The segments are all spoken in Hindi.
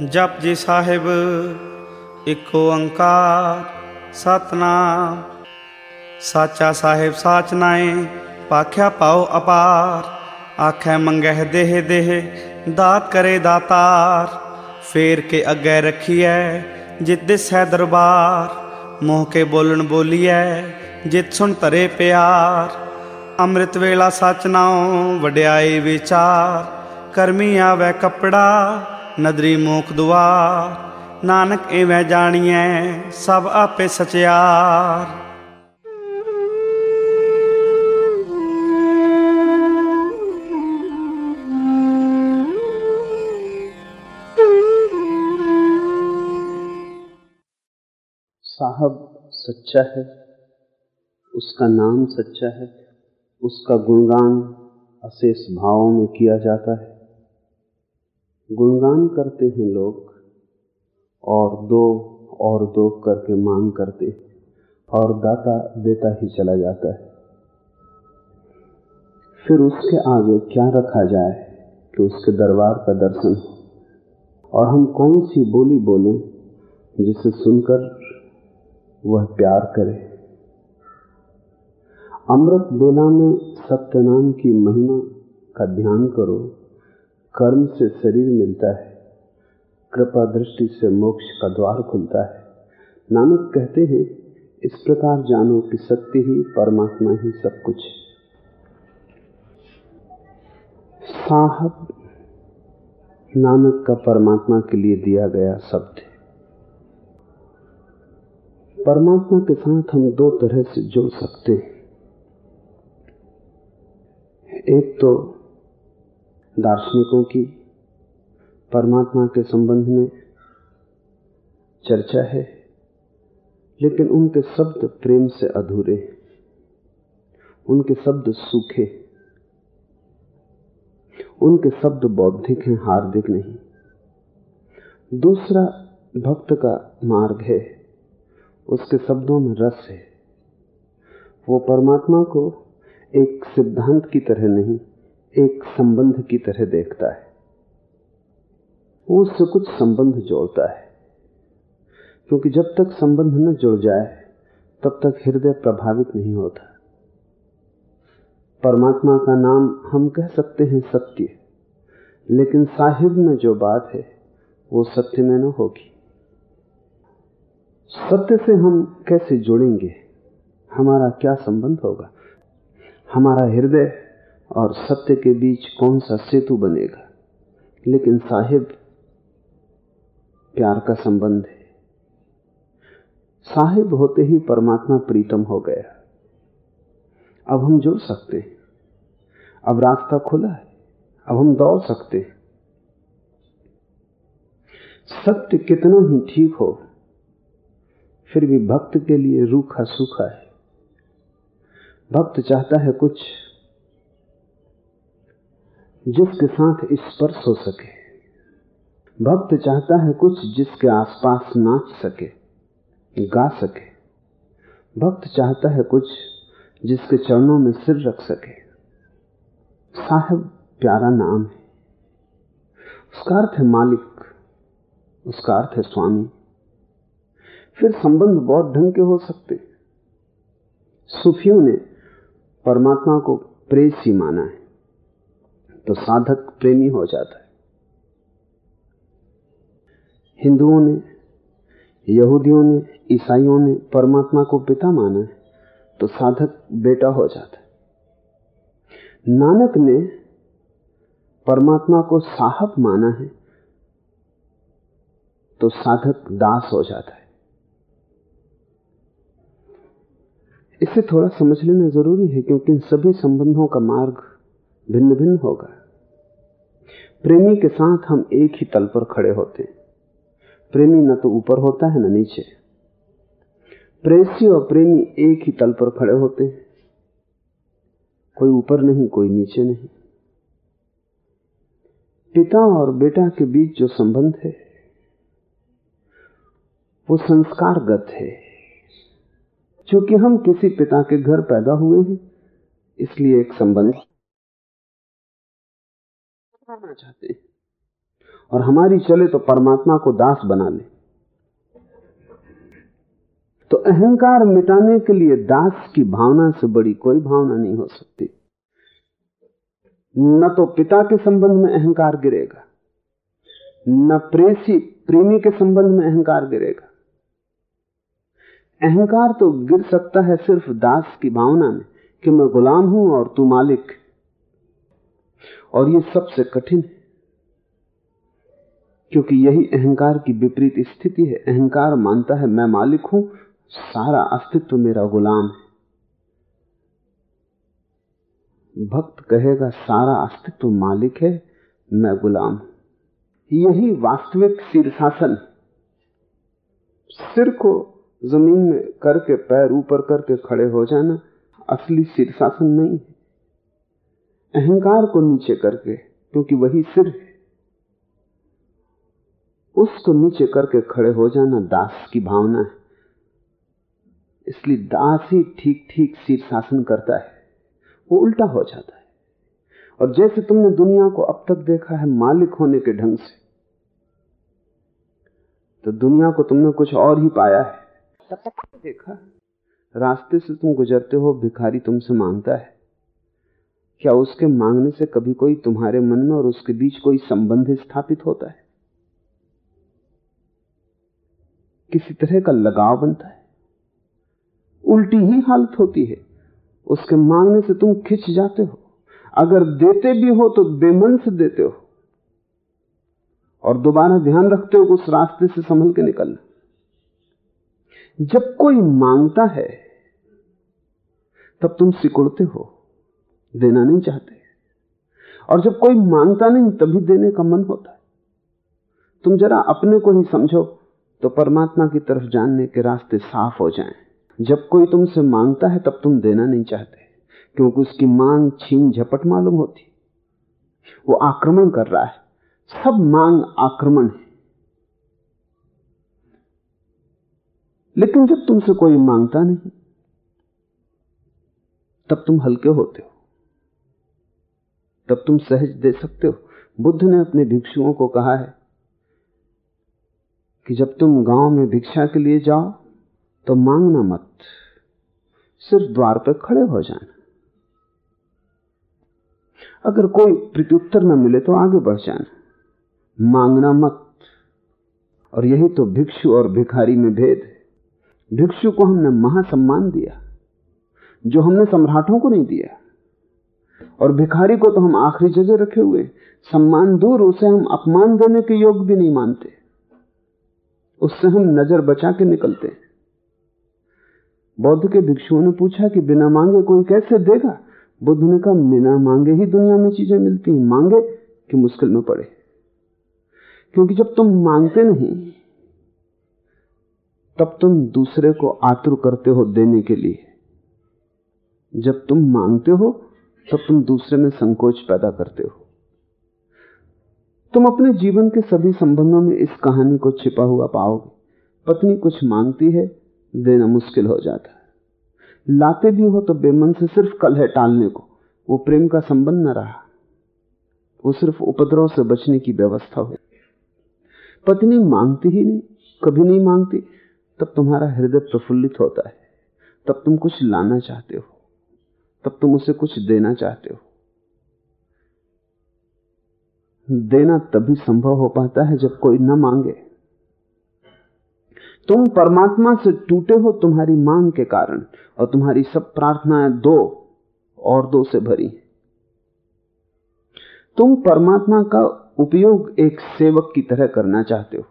ਜਪ ਜੀ ਸਾਹਿਬ ਇੱਕ ਓੰਕਾਰ ਸਤਨਾਮ। ਸਾਚਾ ਸਾਹਿਬ ਸਾਚ ਨਾਏ, ਪਾਖਿਆ ਪਾਉ ਅਪਾਰ। ਆਖੈ ਮੰਗਹਿ ਦੇਹ ਦੇਹ, ਦਾਤ ਕਰੇ ਦਾਤਾਰ। ਫੇਰ ਕੇ ਅੱਗੇ ਰਖੀਐ, ਜਿਤ ਦਿਸੈ ਦਰਬਾਰ। ਮੋਹ ਕੇ ਬੋਲਣ ਬੋਲੀਐ, ਜਿਤ ਸੁਣ ਤਰੇ ਪਿਆਰ। ਅੰਮ੍ਰਿਤ ਵੇਲਾ ਸਚ ਨਾਉ, ਵਡਿਆਈ ਵਿਚਾਰ। ਕਰਮੀ ਆਵੇ ਕਪੜਾ ਨਦਰੀ ਮੋਖ ਦੁਆਰ ਨਾਨਕ ਐਵੇਂ ਜਾਣੀਐ ਸਭ ਆਪੇ ਸਚਿਆਰ साहब सच्चा है उसका नाम सच्चा है उसका गुणगान अशेष भावों में किया जाता है गुणगान करते हैं लोग और दो और दो करके मांग करते और दाता देता ही चला जाता है। फिर उसके आगे क्या रखा जाए कि उसके दरबार का दर्शन हो? और हम कौन सी बोली बोलें जिसे सुनकर वह प्यार करे? अमृत बेला में सत्य नाम की महिमा का ध्यान करो। कर्म से शरीर मिलता है, कृपा दृष्टि से मोक्ष का द्वार खुलता है। नानक कहते हैं, इस प्रकार जानो कि सत्य ही, परमात्मा ही सब कुछ साहब, नानक का परमात्मा के लिए दिया गया शब्द है। परमात्मा के साथ हम दो तरह से जुड़ सकते हैं। एक तो दार्शनिकों की, परमात्मा के संबंध में चर्चा है, लेकिन उनके शब्द प्रेम से अधूरे उनके शब्द सूखे उनके शब्द बौद्धिक हैं, हार्दिक नहीं। दूसरा भक्त का मार्ग है, उसके शब्दों में रस है। वो परमात्मा को एक सिद्धांत की तरह नहीं एक संबंध की तरह देखता है। वो उससे कुछ संबंध जोड़ता है। क्योंकि जब तक संबंध न जुड़ जाए, तब तक हृदय प्रभावित नहीं होता। परमात्मा का नाम हम कह सकते हैं सत्य, लेकिन साहिब में जो बात है, वो सत्य में न होगी। सत्य से हम कैसे जुड़ेंगे? हमारा क्या संबंध होगा? हमारा हृदय और सत्य के बीच कौन सा सेतु बनेगा? लेकिन साहिब, प्यार का संबंध है। साहिब होते ही परमात्मा प्रीतम हो गया। अब हम जुड़ सकते हैं। अब रास्ता खुला है। अब हम दौड़ सकते हैं। सत्य कितना ही ठीक हो, फिर भी भक्त के लिए रूखा सूखा है। भक्त चाहता है कुछ जिसके साथ स्पर्श हो सके। भक्त चाहता है कुछ जिसके आसपास नाच सके, गा सके। भक्त चाहता है कुछ जिसके चरणों में सिर रख सके। साहब, प्यारा नाम है। उसका अर्थ है मालिक, उसका अर्थ है स्वामी। फिर संबंध बहुत ढंग के हो सकते। सूफियों ने परमात्मा को प्रेसी माना है। तो साधक प्रेमी हो जाता है। हिंदुओं ने, यहूदियों ने, ईसाइयों ने परमात्मा को पिता माना है तो साधक बेटा हो जाता है। नानक ने परमात्मा को साहब माना है तो साधक दास हो जाता है। इसे थोड़ा समझ लेना ज़रूरी है, क्योंकि इन सभी संबंधों का मार्ग भिन्न भिन्न होगा। प्रेमी के साथ हम एक ही तल पर खड़े होते हैं। प्रेमी न तो ऊपर होता है, न नीचे। प्रेसी और प्रेमी एक ही तल पर खड़े होते हैं। कोई ऊपर नहीं, कोई नीचे नहीं। पिता और बेटा के बीच जो संबंध है, वो संस्कारगत है। क्योंकि हम किसी पिता के घर पैदा हुए हैं, इसलिए एक संबंध करना चाहते हैं। और हमारी चले तो परमात्मा को दास बना ले। तो अहंकार मिटाने के लिए दास की भावना से बड़ी कोई भावना नहीं हो सकती। न तो पिता के संबंध में अहंकार गिरेगा, न प्रेसी, प्रेमी के संबंध में अहंकार गिरेगा। अहंकार तो गिर सकता है सिर्फ़ दास की भावना में कि मैं गुलाम हूँ और तू मालिक। और ये सबसे कठिन है। क्योंकि यही अहंकार की विपरीत स्थिति है। अहंकार मानता है, मैं मालिक हूँ, सारा अस्तित्व मेरा गुलाम है। भक्त कहेगा, सारा अस्तित्व मालिक है, मैं गुलाम यही वास्तविक शीर्षासन सिर को ज़मीन में करके, पैर ऊपर करके खड़े हो जाना असली शीर्षासन नहीं है। अहंकार को नीचे करके क्योंकि वही सिर है उसको नीचे करके खड़े हो जाना दास की भावना है। इसलिए दास ही ठीक ठीक शीर्षासन करता है वो उल्टा हो जाता है। और जैसे तुमने दुनिया को अब तक देखा है मालिक होने के ढंग से तो दुनिया को तुमने कुछ और ही पाया है। देखा रास्ते से तुम गुजरते हो भिखारी तुमसे माँगता है। क्या उसके मांगने से कभी कोई तुम्हारे मन में और उसके बीच कोई संबंध स्थापित होता है? किसी तरह का लगाव बनता है। उल्टी ही हालत होती है। उसके मांगने से तुम खिंच जाते हो। अगर देते भी हो तो बेमन से देते हो। और दोबारा ध्यान रखते हो उस रास्ते से संभल के निकलना। जब कोई माँगता है, तब तुम सिकुड़ते हो। देना नहीं चाहते। और जब कोई माँगता नहीं, तभी देने का मन होता है। तुम जरा अपने को ही समझो तो परमात्मा की तरफ़ जानने के रास्ते साफ़ हो जाएँ। जब कोई तुमसे माँगता है, तब तुम देना नहीं चाहते, क्योंकि उसकी मांग छीन झपट मालूम होती। वो आक्रमण कर रहा है। सब मांग आक्रमण है। लेकिन जब तुमसे कोई माँगता नहीं, तब तुम हल्के होते हो। तब तुम सहज दे सकते हो। बुद्ध ने अपने भिक्षुओं को कहा है कि जब तुम गाँव में भिक्षा के लिए जाओ तो मांगना मत। सिर्फ़ द्वार पर खड़े हो जाना। अगर कोई प्रत्युत्तर न मिले तो आगे बढ़ जाना। मांगना मत। और यही तो भिक्षु और भिखारी में भेद है। भिक्षु को हमने महासम्मान दिया, जो हमने सम्राटों को नहीं दिया। और भिखारी को तो हम आखिरी जगह रखे हुए सम्मान दूर, उसे हम अपमान देने के योग भी नहीं मानते। उससे हम नज़र बचा के निकलते बौद्ध के भिक्षुओं ने पूछा कि बिना मांगे कोई कैसे देगा? बुद्ध ने कहा, बिना मांगे ही दुनिया में चीज़ें मिलती हैं। मांगे कि मुश्किल में पड़े। क्योंकि जब तुम मांगते नहीं, तब तुम दूसरे को आतुर करते हो देने के लिए। जब तुम मांगते हो तब तुम दूसरे में संकोच पैदा करते हो। तुम अपने जीवन के सभी संबंधों में इस कहानी को छिपा हुआ पाओगे। पत्नी कुछ मांगती है, देना मुश्किल हो जाता है। लाते भी हो तो बेमन से सिर्फ़ कल है टालने को। वो प्रेम का संबंध न रहा। वो सिर्फ़ उपद्रव से बचने की व्यवस्था हो। पत्नी मांगती ही नहीं, कभी नहीं मांगती। तब तुम्हारा हृदय प्रफुल्लित होता है। तब तुम कुछ लाना चाहते हो। तब तुम उसे कुछ देना चाहते हो। देना तभी संभव हो पाता है जब कोई न मांगे। तुम परमात्मा से टूटे हो तुम्हारी मांग के कारण, और तुम्हारी सब प्रार्थनाएँ दो और दो से भरी तुम परमात्मा का उपयोग एक सेवक की तरह करना चाहते हो।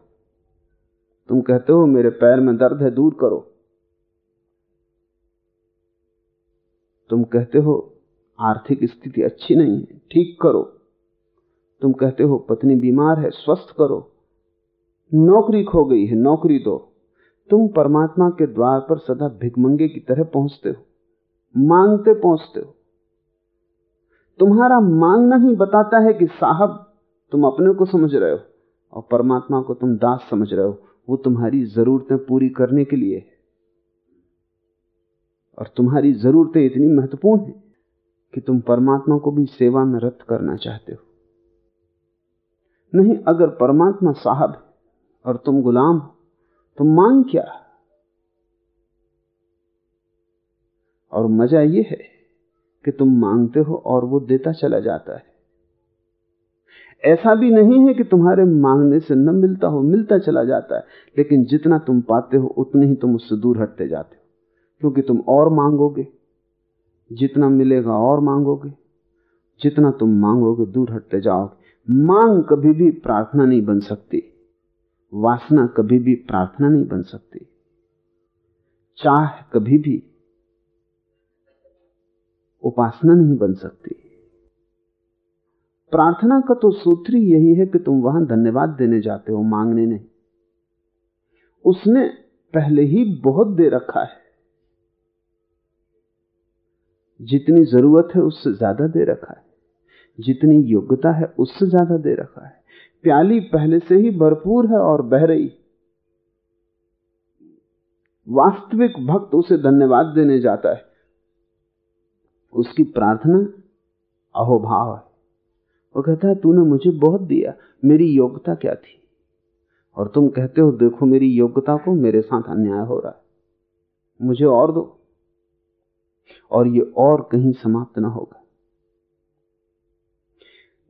तुम कहते हो, मेरे पैर में दर्द है, दूर करो। तुम कहते हो, आर्थिक स्थिति अच्छी नहीं है, ठीक करो। तुम कहते हो, पत्नी बीमार है, स्वस्थ करो। नौकरी खो गई है, नौकरी दो। तुम परमात्मा के द्वार पर सदा भिगमंगे की तरह पहुँचते हो, मांगते पहुँचते हो। तुम्हारा मांगना ही बताता है कि साहब, तुम अपने को समझ रहे हो, और परमात्मा को तुम दास समझ रहे हो। वो तुम्हारी जरूरतें पूरी करने के लिए है। और तुम्हारी जरूरतें इतनी महत्वपूर्ण है कि तुम परमात्मा को भी सेवा में रत करना चाहते हो। नहीं, अगर परमात्मा साहब है और तुम गुलाम हो तो मांग क्या और मज़ा यह है कि तुम मांगते हो और वो देता चला जाता है। ऐसा भी नहीं है कि तुम्हारे मांगने से न मिलता हो, मिलता चला जाता है, लेकिन जितना तुम पाते हो, उतने ही तुम उससे दूर हटते जाते हो। क्योंकि तुम और मांगोगे। जितना मिलेगा और मांगोगे। जितना तुम मांगोगे, दूर हटते जाओगे। मांग कभी भी प्रार्थना नहीं बन सकती। वासना कभी भी प्रार्थना नहीं बन सकती। चाह कभी भी उपासना नहीं बन सकती। प्रार्थना का तो सूत्र ही यही है कि तुम वहाँ धन्यवाद देने जाते हो, मांगने नहीं। उसने पहले ही बहुत दे रखा है। जितनी ज़रूरत है उससे ज़्यादा दे रखा है। जितनी योग्यता है उससे ज़्यादा दे रखा है। प्याली पहले से ही भरपूर है और बह रही। वास्तविक भक्त उसे धन्यवाद देने जाता है। उसकी प्रार्थना अहोभाव है। वो कहता है, तूने मुझे बहुत दिया, मेरी योग्यता क्या थी? और तुम कहते हो, देखो, मेरी योग्यता को मेरे साथ अन्याय हो रहा है। मुझे और दो। और ये और कहीं समाप्त ना होगा।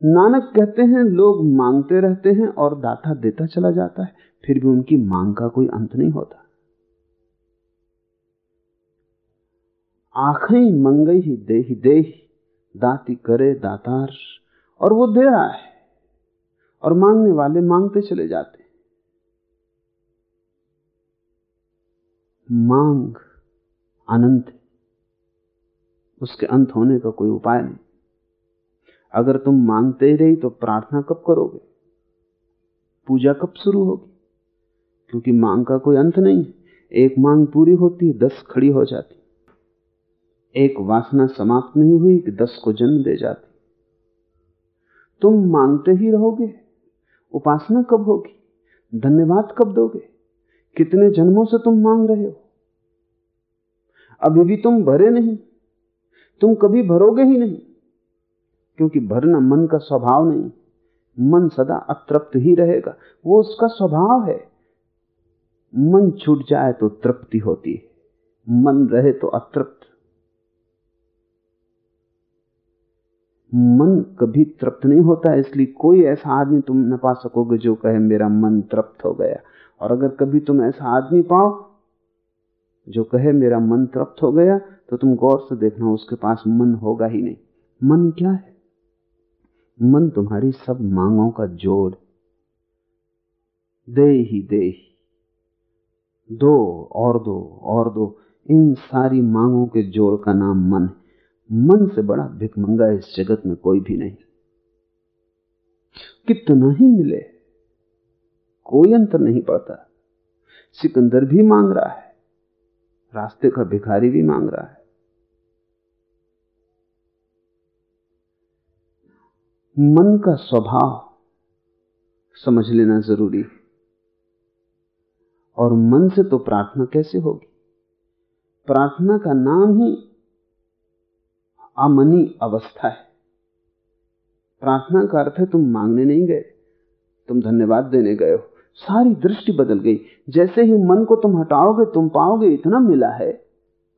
नानक कहते हैं, लोग मांगते रहते हैं और दाता देता चला जाता है, फिर भी उनकी मांग का कोई अंत नहीं होता। आखें मंगई ही दे ही दे ही दाती करे दातार, और वो दे रहा है, और मांगने वाले मांगते चले जाते। मांग अनंत है। उसके अंत होने का कोई उपाय नहीं। अगर तुम मांगते ही रही तो प्रार्थना कब करोगे? पूजा कब शुरू होगी? क्योंकि मांग का कोई अंत नहीं है। एक मांग पूरी होती है, दस खड़ी हो जाती एक वासना समाप्त नहीं हुई कि दस को जन्म दे जाती। तुम मांगते ही रहोगे। उपासना कब होगी? धन्यवाद कब दोगे? कितने जन्मों से तुम मांग रहे हो? अभी भी तुम भरे नहीं। तुम कभी भरोगे ही नहीं। क्योंकि भरना मन का स्वभाव नहीं, मन सदा अतृप्त ही रहेगा। वो उसका स्वभाव है। मन छूट जाए तो तृप्ति होती है। मन रहे तो अतृप्त। मन कभी तृप्त नहीं होता, इसलिए कोई ऐसा आदमी तुम न पा सकोगे जो कहे, मेरा मन तृप्त हो गया। और अगर कभी तुम ऐसा आदमी पाओ, जो कहे, मेरा मन तृप्त हो गया तो तुम गौर से देखना, उसके पास मन होगा ही नहीं। मन क्या है? मन तुम्हारी सब मांगों का जोड़। दे ही दे ही। दो, और दो और दो। इन सारी मांगों के जोड़ का नाम मन है। मन से बड़ा भिकमंगा इस जगत में कोई भी नहीं। कितना ही मिले, कोई अंतर नहीं पड़ता। सिकंदर भी मांग रहा है, रास्ते का भिखारी भी मांग रहा है। मन का स्वभाव समझ लेना ज़रूरी है। और मन से तो प्रार्थना कैसे होगी? प्रार्थना का नाम ही अमनी अवस्था है। प्रार्थना का अर्थ है तुम मांगने नहीं गए, तुम धन्यवाद देने गए हो। सारी दृष्टि बदल गई। जैसे ही मन को तुम हटाओगे, तुम पाओगे, इतना मिला है।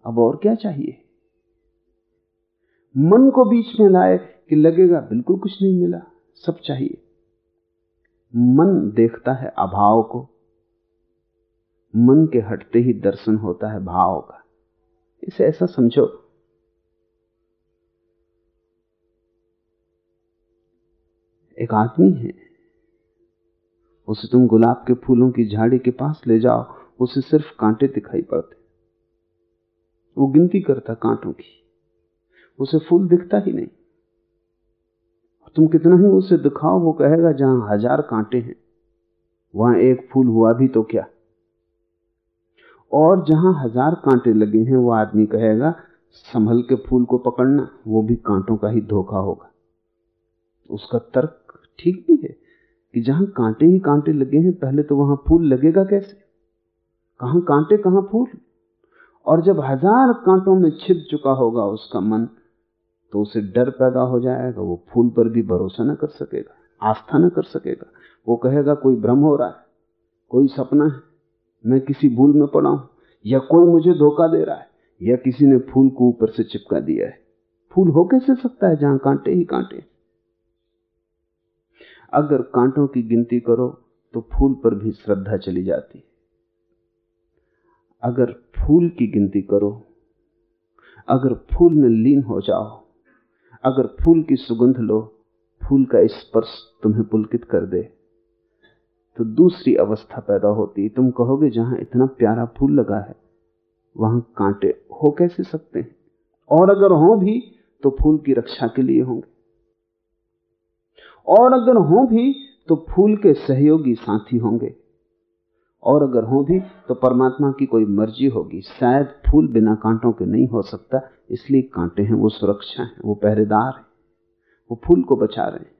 अब और क्या चाहिए? मन को बीच में लाए कि लगेगा बिल्कुल कुछ नहीं मिला, सब चाहिए। मन देखता है अभाव को। मन के हटते ही दर्शन होता है भाव का। इसे ऐसा समझो। एक आदमी है। उसे तुम गुलाब के फूलों की झाड़ी के पास ले जाओ, उसे सिर्फ़ कांटे दिखाई पड़ते। वो गिनती करता कांटों की। उसे फूल दिखता ही नहीं। तुम कितना ही उसे दिखाओ, वो कहेगा, जहाँ हज़ार कांटे हैं, वहाँ एक फूल हुआ भी तो क्या? और जहाँ हज़ार कांटे लगे हैं, वो आदमी कहेगा, संभल के फूल को पकड़ना, वो भी कांटों का ही धोखा होगा। उसका तर्क ठीक भी है कि जहाँ कांटे ही कांटे लगे हैं, पहले तो वहाँ फूल लगेगा कैसे? कहाँ कांटे, कहाँ फूल? और जब हज़ार कांटों में छिप चुका होगा उसका मन तो उसे डर पैदा हो जाएगा, वो फूल पर भी भरोसा न कर सकेगा, आस्था न कर सकेगा। वो कहेगा, कोई भ्रम हो रहा है? कोई सपना है? मैं किसी भूल में पड़ा हूँ? या कोई मुझे धोखा दे रहा है? या किसी ने फूल को ऊपर से चिपका दिया है? फूल हो कैसे सकता है जहाँ कांटे ही कांटे अगर कांटों की गिनती करो तो फूल पर भी श्रद्धा चली जाती अगर फूल की गिनती करो, अगर फूल में लीन हो जाओ अगर फूल की सुगंध लो, फूल का स्पर्श तुम्हें पुलकित कर दे। तो दूसरी अवस्था पैदा होती तुम कहोगे, जहाँ इतना प्यारा फूल लगा है, वहाँ कांटे हो कैसे सकते हैं? और अगर हो भी तो फूल की रक्षा के लिए होंगे। और अगर हो भी तो फूल के सहयोगी साथी होंगे। और अगर हो भी तो परमात्मा की कोई मर्ज़ी होगी। शायद फूल बिना कांटों के नहीं हो सकता, इसलिए कांटे हैं, वो सुरक्षा है, वो पहरेदार है, वो फूल को बचा रहे हैं।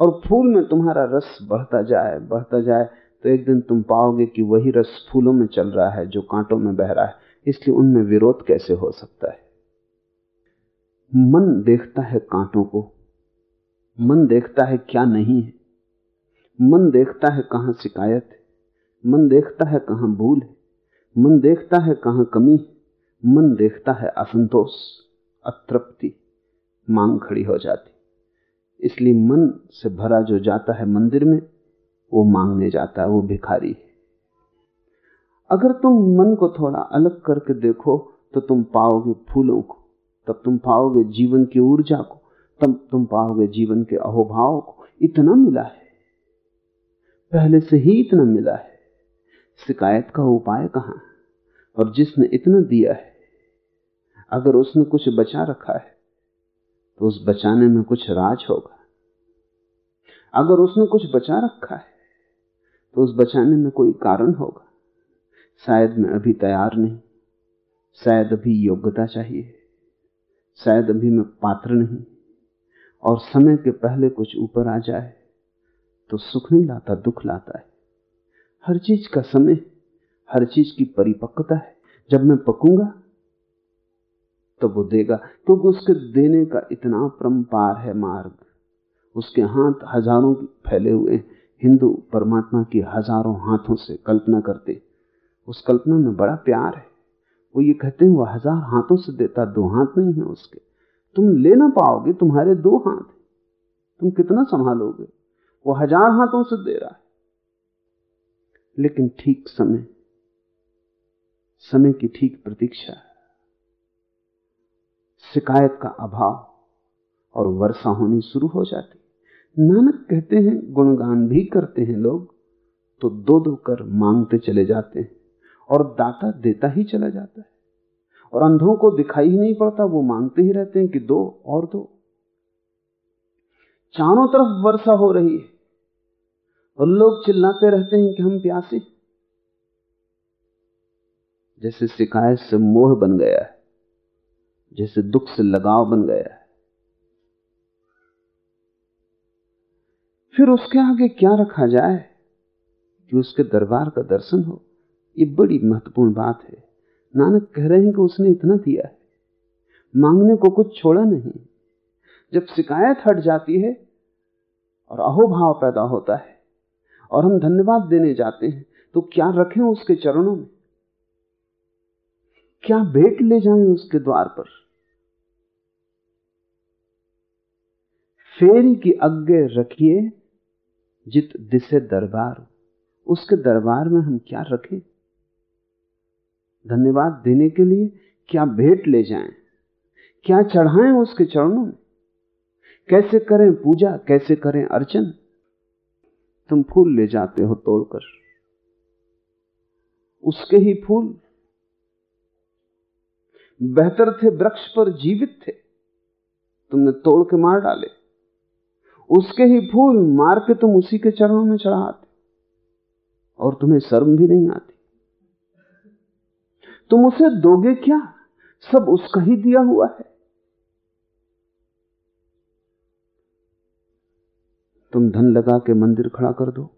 और फूल में तुम्हारा रस बढ़ता जाए बढ़ता जाए तो एक दिन तुम पाओगे कि वही रस फूलों में चल रहा है, जो कांटों में बह रहा है। इसलिए उनमें विरोध कैसे हो सकता है? मन देखता है कांटों को। मन देखता है क्या नहीं है। मन देखता है कहाँ शिकायत है। मन देखता है कहाँ भूल है। मन देखता है कहाँ कमी है। मन देखता है असंतोष, अतृप्ति, मांग खड़ी हो जाती। इसलिए मन से भरा जो जाता है मंदिर में, वो मांगने जाता है वो भिखारी है। अगर तुम मन को थोड़ा अलग करके देखो तो तुम पाओगे फूलों को, तब तुम पाओगे जीवन की ऊर्जा को, तब तुम पाओगे जीवन के अहोभाव को। इतना मिला है। पहले से ही इतना मिला है। शिकायत का उपाय कहाँ? और जिसने इतना दिया है, अगर उसने कुछ बचा रखा है तो उस बचाने में कुछ राज होगा। अगर उसने कुछ बचा रखा है तो उस बचाने में कोई कारण होगा। शायद मैं अभी तैयार नहीं, शायद अभी योग्यता चाहिए, शायद अभी मैं पात्र नहीं, और समय के पहले कुछ ऊपर आ जाए तो सुख नहीं लाता, दुख लाता है। हर चीज़ का समय, हर चीज़ की परिपक्वता है। जब मैं पकूँगा तो वो देगा, क्योंकि उसके देने का इतना परम्पार है मार्ग। उसके हाथ हज़ारों फैले हुए हिंदू परमात्मा की हज़ारों हाथों से कल्पना करते, उस कल्पना में बड़ा प्यार है। वो ये कहते हैं, वो हज़ार हाथों से देता, दो हाथ नहीं है उसके। तुम ले ना पाओगे, तुम्हारे दो हाथ तुम कितना संभालोगे? वो हज़ार हाथों से दे रहा है। लेकिन ठीक समय समय की ठीक प्रतीक्षा, शिकायत का अभाव और वर्षा होनी शुरू हो जाती। नानक कहते हैं, गुणगान भी करते हैं लोग तो दो दो कर मांगते चले जाते हैं और दाता देता ही चला जाता है। और अंधों को दिखाई ही नहीं पड़ता, वो मांगते ही रहते हैं कि दो और दो। चारों तरफ़ वर्षा हो रही है। और लोग चिल्लाते रहते हैं कि हम प्यासे। जैसे शिकायत से मोह बन गया है, जैसे दुख से लगाव बन गया है। फिर उसके आगे क्या रखा जाए कि उसके दरबार का दर्शन हो? ये बड़ी महत्वपूर्ण बात है। नानक कह रहे हैं कि उसने इतना दिया है। मांगने को कुछ छोड़ा नहीं। जब शिकायत हट जाती है और अहोभाव पैदा होता है और हम धन्यवाद देने जाते हैं तो क्या रखें उसके चरणों में? क्या भेंट ले जाएँ उसके द्वार पर? फेरी की अग्गे रखिए जित दिसे दरबार उसके दरबार में हम क्या रखें? धन्यवाद देने के लिए क्या भेंट ले जाएँ? क्या चढ़ाएँ उसके चरणों में? कैसे करें पूजा? कैसे करें अर्चन? तुम फूल ले जाते हो तोड़कर। उसके ही फूल बेहतर थे, वृक्ष पर जीवित थे। तुमने तोड़ के मार डाले। उसके ही फूल मार के तुम उसी के चरणों में चढ़ाते। और तुम्हें शर्म भी नहीं आती। तुम उसे दोगे क्या? सब उसका ही दिया हुआ है। तुम धन लगा के मंदिर खड़ा कर दो।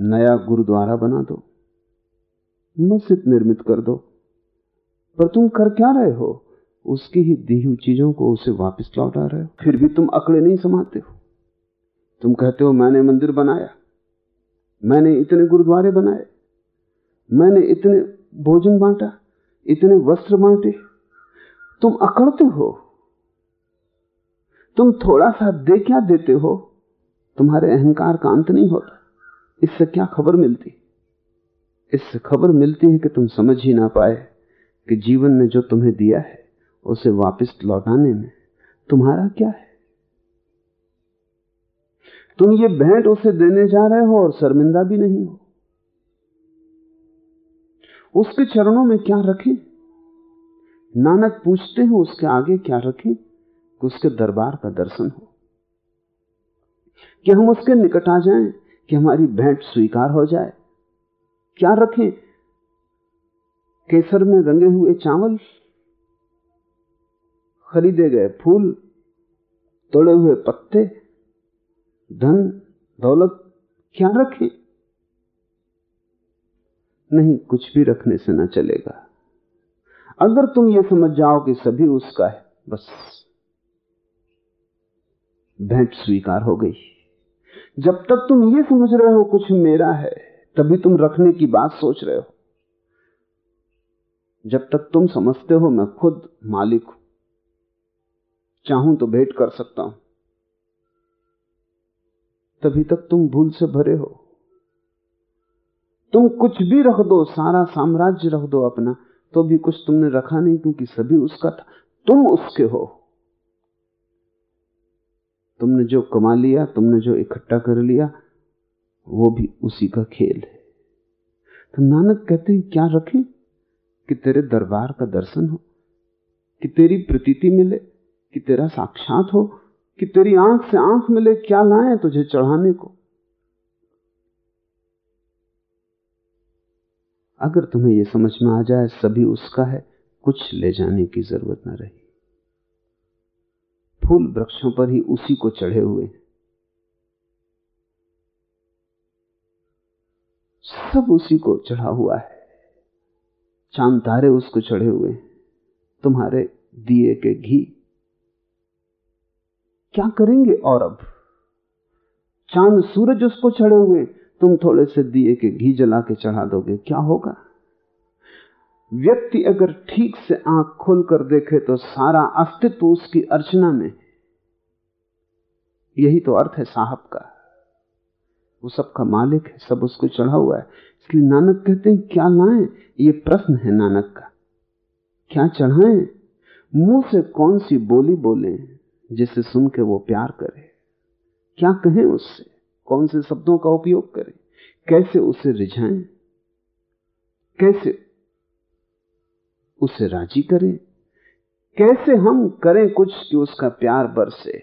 नया गुरुद्वारा बना दो। मस्जिद निर्मित कर दो। पर तुम कर क्या रहे हो? उसकी ही दी हुई चीज़ों को उसे वापस लौटा रहे हो। फिर भी तुम अकड़े नहीं समाते हो। तुम कहते हो, मैंने मंदिर बनाया। मैंने इतने गुरुद्वारे बनाए। मैंने इतने भोजन बांटा। इतने वस्त्र बांटे। तुम अकड़ते हो। तुम थोड़ा सा दे क्या देते हो? तुम्हारे अहंकार का अंत नहीं होता। इससे क्या खबर मिलती? इससे खबर मिलती है कि तुम समझ ही ना पाए कि जीवन ने जो तुम्हें दिया है, उसे वापस लौटाने में तुम्हारा क्या है? तुम ये भेंट उसे देने जा रहे हो और शर्मिंदा भी नहीं हो। उसके चरणों में क्या रखें? नानक पूछते हैं, उसके आगे क्या रखें? कि उसके दरबार का दर्शन हो, कि हम उसके निकट आ जाएँ, कि हमारी भेंट स्वीकार हो जाए। क्या रखें? केसर में रंगे हुए चावल खरीदे गए, फूल, तोड़े हुए पत्ते, धन, दौलत, क्या रखें? नहीं, कुछ भी रखने से ना चलेगा। अगर तुम ये समझ जाओ कि सभी उसका है, बस। भेंट स्वीकार हो गई। जब तक तुम ये समझ रहे हो कुछ मेरा है, तभी तुम रखने की बात सोच रहे हो। जब तक तुम समझते हो मैं खुद मालिक हूँ, चाहूँ तो भेंट कर सकता हूँ। तभी तक तुम भूल से भरे हो। तुम कुछ भी रख दो, सारा साम्राज्य रख दो अपना तो भी कुछ तुमने रखा नहीं क्योंकि सभी उसका था। तुम उसके हो। तुमने जो कमा लिया, तुमने जो इकट्ठा कर लिया, वो भी उसी का खेल है। तो नानक कहते हैं, क्या रखें कि तेरे दरबार का दर्शन हो, कि तेरी प्रतीति मिले, कि तेरा साक्षात हो, कि तेरी आँख से आँख मिले, क्या लाए तुझे चढ़ाने को? अगर तुम्हें यह समझ में आ जाए, सभी उसका है, कुछ ले जाने की ज़रूरत ना रही। फूल वृक्षों पर ही उसी को चढ़े हुए। सब उसी को चढ़ा हुआ है। चाँद तारे उसको चढ़े हुए। तुम्हारे दिए के घी। क्या करेंगे और अब? चाँद, सूरज उसको चढ़े हुए। तुम थोड़े से दिए के घी जला के चढ़ा दोगे। क्या होगा? व्यक्ति अगर ठीक से आँख खोल कर देखे तो सारा अस्तित्व उसकी अर्चना में। यही तो अर्थ है साहब का। वो सबका मालिक है, सब उसको चढ़ा हुआ है। इसलिए नानक कहते हैं, क्या लाएँ? ये प्रश्न है नानक का। क्या चढ़ाएँ? मुँह से कौन सी बोली बोले जिसे सुन के वो प्यार करे? क्या कहें उससे? कौन से शब्दों का उपयोग करें? कैसे उसे रिझाएँ? कैसे उसे राज़ी करें। कैसे हम करें कुछ कि उसका प्यार बरसे?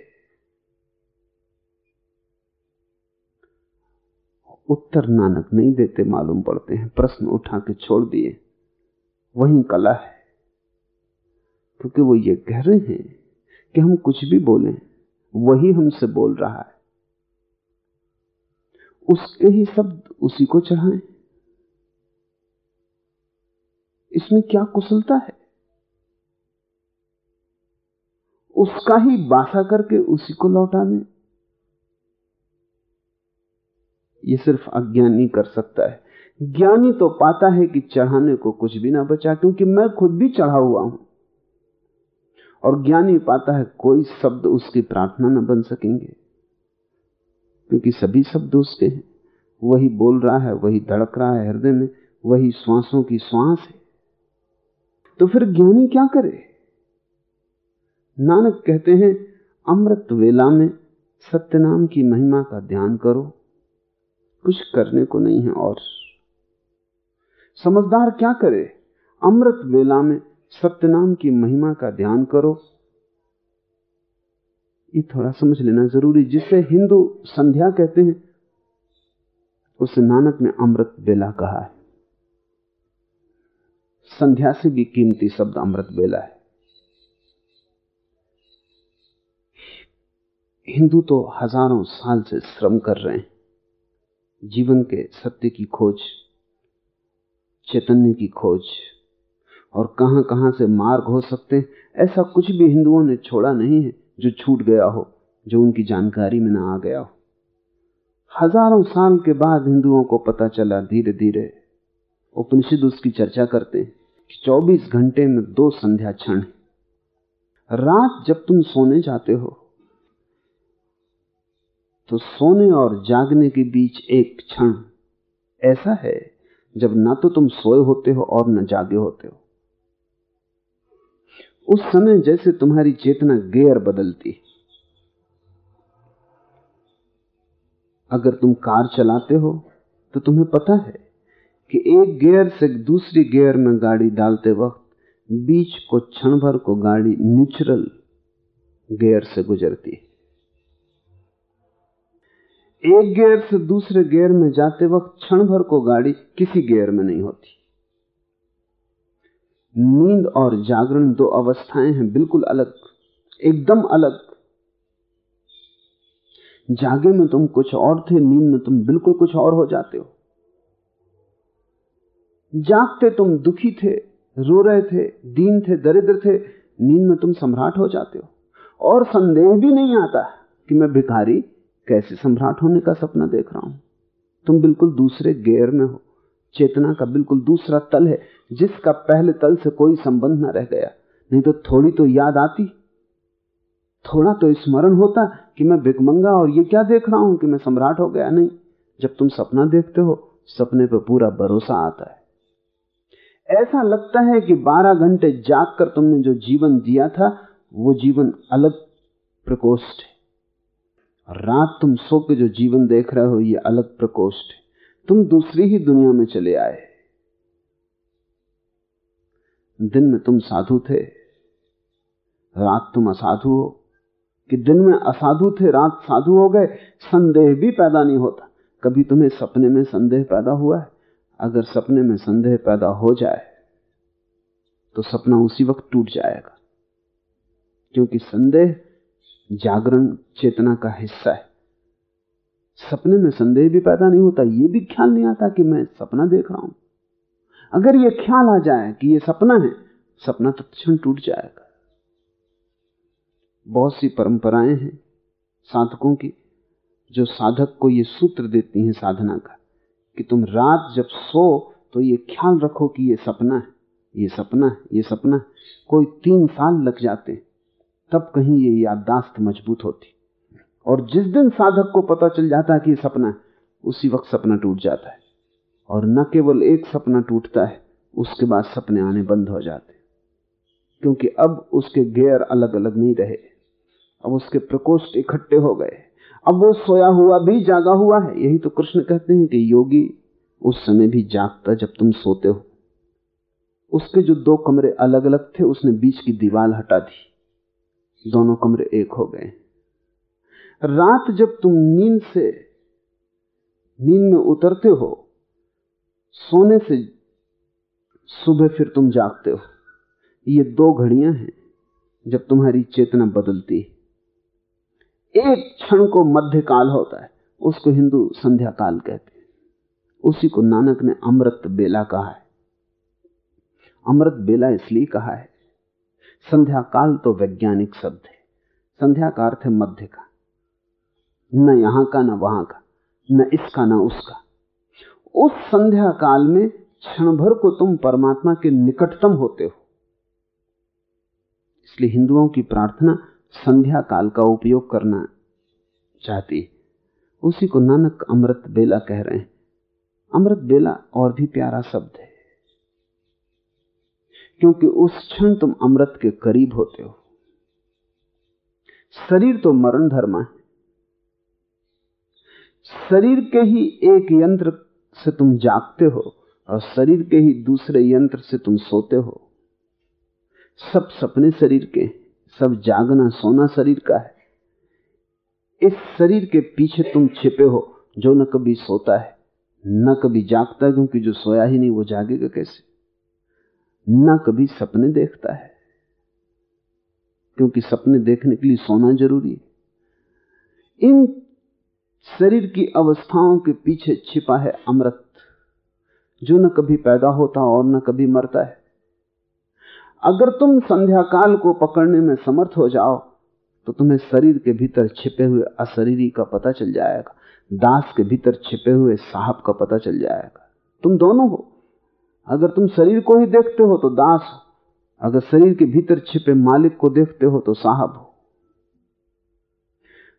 उत्तर नानक नहीं देते, मालूम पड़ते हैं। प्रश्न उठा के छोड़ दिए। वही कला है। क्योंकि वो ये कह रहे हैं कि हम कुछ भी बोलें, वही हमसे बोल रहा है। उसके ही शब्द उसी को चढ़ाएँ। इसमें क्या कुशलता है? उसका ही बासा करके उसी को लौटा दें ये सिर्फ़ अज्ञानी कर सकता है। ज्ञानी तो पाता है कि चढ़ाने को कुछ भी ना बचा, क्योंकि मैं खुद भी चढ़ा हुआ हूँ। और ज्ञानी पाता है कोई शब्द उसकी प्रार्थना न बन सकेंगे। क्योंकि सभी शब्द उसके हैं। वही बोल रहा है, वही धड़क रहा है हृदय में, वही श्वासों की श्वास है। तो फिर ज्ञानी क्या करे? नानक कहते हैं, अमृत वेला में सत्यनाम की महिमा का ध्यान करो। कुछ करने को नहीं है और। समझदार क्या करे? अमृत वेला में सत्यनाम की महिमा का ध्यान करो। ये थोड़ा समझ लेना ज़रूरी, जिसे हिंदू संध्या कहते हैं, उसे नानक ने अमृत वेला कहा है। संध्या से भी कीमती शब्द अमृत बेला है। हिंदू तो हज़ारों साल से श्रम कर रहे हैं। जीवन के सत्य की खोज, चैतन्य की खोज, और कहाँ कहाँ से मार्ग हो सकते ऐसा कुछ भी हिंदुओं ने छोड़ा नहीं है, जो छूट गया हो, जो उनकी जानकारी में ना आ गया हो। हज़ारों साल के बाद हिंदुओं को पता चला धीरे धीरे उपनिषद उसकी चर्चा करते हैं कि 24 घंटे में दो संध्या क्षण रात जब तुम सोने जाते हो तो सोने और जागने के बीच एक क्षण ऐसा है, जब ना तो तुम सोए होते हो और ना जागे होते हो। उस समय जैसे तुम्हारी चेतना गेयर बदलती अगर तुम कार चलाते हो तो तुम्हें पता है कि एक गियर से दूसरी गियर में गाड़ी डालते वक्त बीच को क्षण भर को गाड़ी न्यूट्रल गियर से गुजरती है। एक गियर से दूसरे गियर में जाते वक्त क्षण भर को गाड़ी किसी गियर में नहीं होती। नींद और जागरण दो अवस्थाएँ हैं, बिल्कुल अलग, एकदम अलग। जागे में तुम कुछ और थे, नींद में तुम बिल्कुल कुछ और हो जाते हो। जागते तुम दुखी थे, रो रहे थे, दीन थे, दरिद्र थे, नींद में तुम सम्राट हो जाते हो। और संदेह भी नहीं आता कि मैं भिखारी कैसे सम्राट होने का सपना देख रहा हूँ। तुम बिल्कुल दूसरे गेयर में हो। चेतना का बिल्कुल दूसरा तल है, जिसका पहले तल से कोई संबंध ना रह गया। नहीं तो थोड़ी तो याद आती। थोड़ा तो स्मरण होता कि मैं भिकमंगा और ये क्या देख रहा हूँ कि मैं सम्राट हो गया? नहीं, जब तुम सपना देखते हो, सपने पर पूरा भरोसा आता है। ऐसा लगता है कि 12 घंटे जाग कर तुमने जो जीवन दिया था, वो जीवन अलग प्रकोष्ठ है। रात तुम सो के जो जीवन देख रहे हो, ये अलग प्रकोष्ठ है। तुम दूसरी ही दुनिया में चले आए। दिन में तुम साधु थे, रात तुम असाधु हो। कि दिन में असाधु थे, रात साधु हो गए, संदेह भी पैदा नहीं होता। कभी तुम्हें सपने में संदेह पैदा हुआ है? अगर सपने में संदेह पैदा हो जाए तो सपना उसी वक्त टूट जाएगा। क्योंकि संदेह जागरण चेतना का हिस्सा है। सपने में संदेह भी पैदा नहीं होता यह भी ख्याल नहीं आता कि मैं सपना देख रहा हूँ। अगर यह ख्याल आ जाए कि यह सपना है, सपना तो क्षण टूट जाएगा। बहुत सी परंपराएँ हैं साधकों की, जो साधक को यह सूत्र देती हैं साधना का। कि तुम रात जब सो तो ये ख्याल रखो कि ये सपना है, ये सपना है, ये सपना है। कोई तीन साल लग जाते, तब कहीं ये याददाश्त मज़बूत होती। और जिस दिन साधक को पता चल जाता है कि ये सपना है, उसी वक्त सपना टूट जाता है। और न केवल एक सपना टूटता है, उसके बाद सपने आने बंद हो जाते क्योंकि अब उसके गेयर अलग अलग नहीं रहे, अब उसके प्रकोष्ठ इकट्ठे हो गए। अब वो सोया हुआ भी, जागा हुआ है। यही तो कृष्ण कहते हैं कि योगी उस समय भी जागता जब तुम सोते हो। उसके जो दो कमरे अलग अलग थे, उसने बीच की दीवार हटा दी। दोनों कमरे एक हो गए। रात जब तुम नींद से, नींद में उतरते हो, सोने से सुबह फिर तुम जागते हो। ये दो घड़ियाँ हैं जब तुम्हारी चेतना बदलती है। एक क्षण को मध्य काल होता है, उसको हिंदू संध्या काल कहते हैं। उसी को नानक ने अमृत बेला कहा है। अमृत बेला इसलिए कहा है संध्या काल तो वैज्ञानिक शब्द है। संध्या का अर्थ है मध्य का, न यहाँ का, न वहाँ का, न इसका, न उसका। उस संध्या काल में क्षण भर को तुम परमात्मा के निकटतम होते हो। इसलिए हिंदुओं की प्रार्थना संध्या काल का उपयोग करना चाहती उसी को नानक अमृत बेला कह रहे हैं। अमृत बेला और भी प्यारा शब्द है। क्योंकि उस क्षण तुम अमृत के करीब होते हो। शरीर तो मरण धर्मा है। शरीर के ही एक यंत्र से तुम जागते हो और शरीर के ही दूसरे यंत्र से तुम सोते हो। सब सपने शरीर के हैं। सब जागना सोना शरीर का है। इस शरीर के पीछे तुम छिपे हो, जो न कभी सोता है, न कभी जागता क्योंकि जो सोया ही नहीं, वो जागेगा कैसे? न कभी सपने देखता है, क्योंकि सपने देखने के लिए सोना ज़रूरी है। इन शरीर की अवस्थाओं के पीछे छिपा है अमृत, जो न कभी पैदा होता और न कभी मरता है। अगर तुम संध्या काल को पकड़ने में समर्थ हो जाओ तो तुम्हें शरीर के भीतर छिपे हुए अशरीरी का पता चल जाएगा। दास के भीतर छिपे हुए साहब का पता चल जाएगा। तुम दोनों हो। अगर तुम शरीर को ही देखते हो तो दास हो। अगर शरीर के भीतर छिपे मालिक को देखते हो तो साहब हो।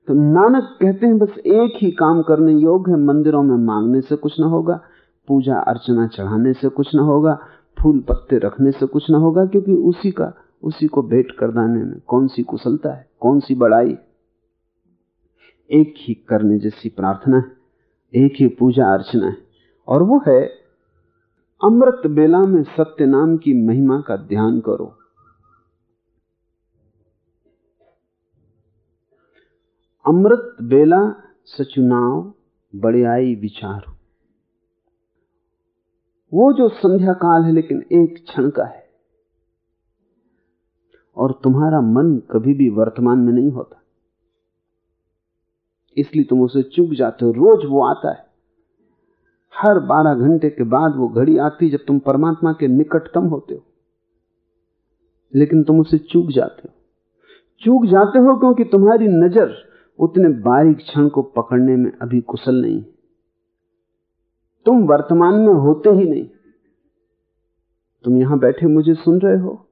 तो नानक कहते हैं, बस एक ही काम करने योग्य है। मंदिरों में मांगने से कुछ ना होगा, पूजा अर्चना चढ़ाने से कुछ ना होगा फूल पत्ते रखने से कुछ ना होगा क्योंकि उसी का, उसी को भेंट कर दाने में। कौन सी कुशलता है? कौन सी बड़ाई? एक ही करने जैसी प्रार्थना है, एक ही पूजा अर्चना है। और वो है, अमृत बेला में सत्य नाम की महिमा का ध्यान करो। अमृत बेला सचुनाव, बड़े आई विचार। वो जो संध्या काल है, लेकिन एक क्षण का है। और तुम्हारा मन कभी भी वर्तमान में नहीं होता। इसलिए तुम उसे चुक जाते हो, रोज वो आता है। हर बारह घंटे के बाद वो घड़ी आती जब तुम परमात्मा के निकटतम होते हो। लेकिन तुम उसे चूक जाते हो। चूक जाते हो क्योंकि तुम्हारी नज़र उतने बारीक क्षण को पकड़ने में अभी कुशल नहीं तुम वर्तमान में होते ही नहीं। तुम यहाँ बैठे मुझे सुन रहे हो?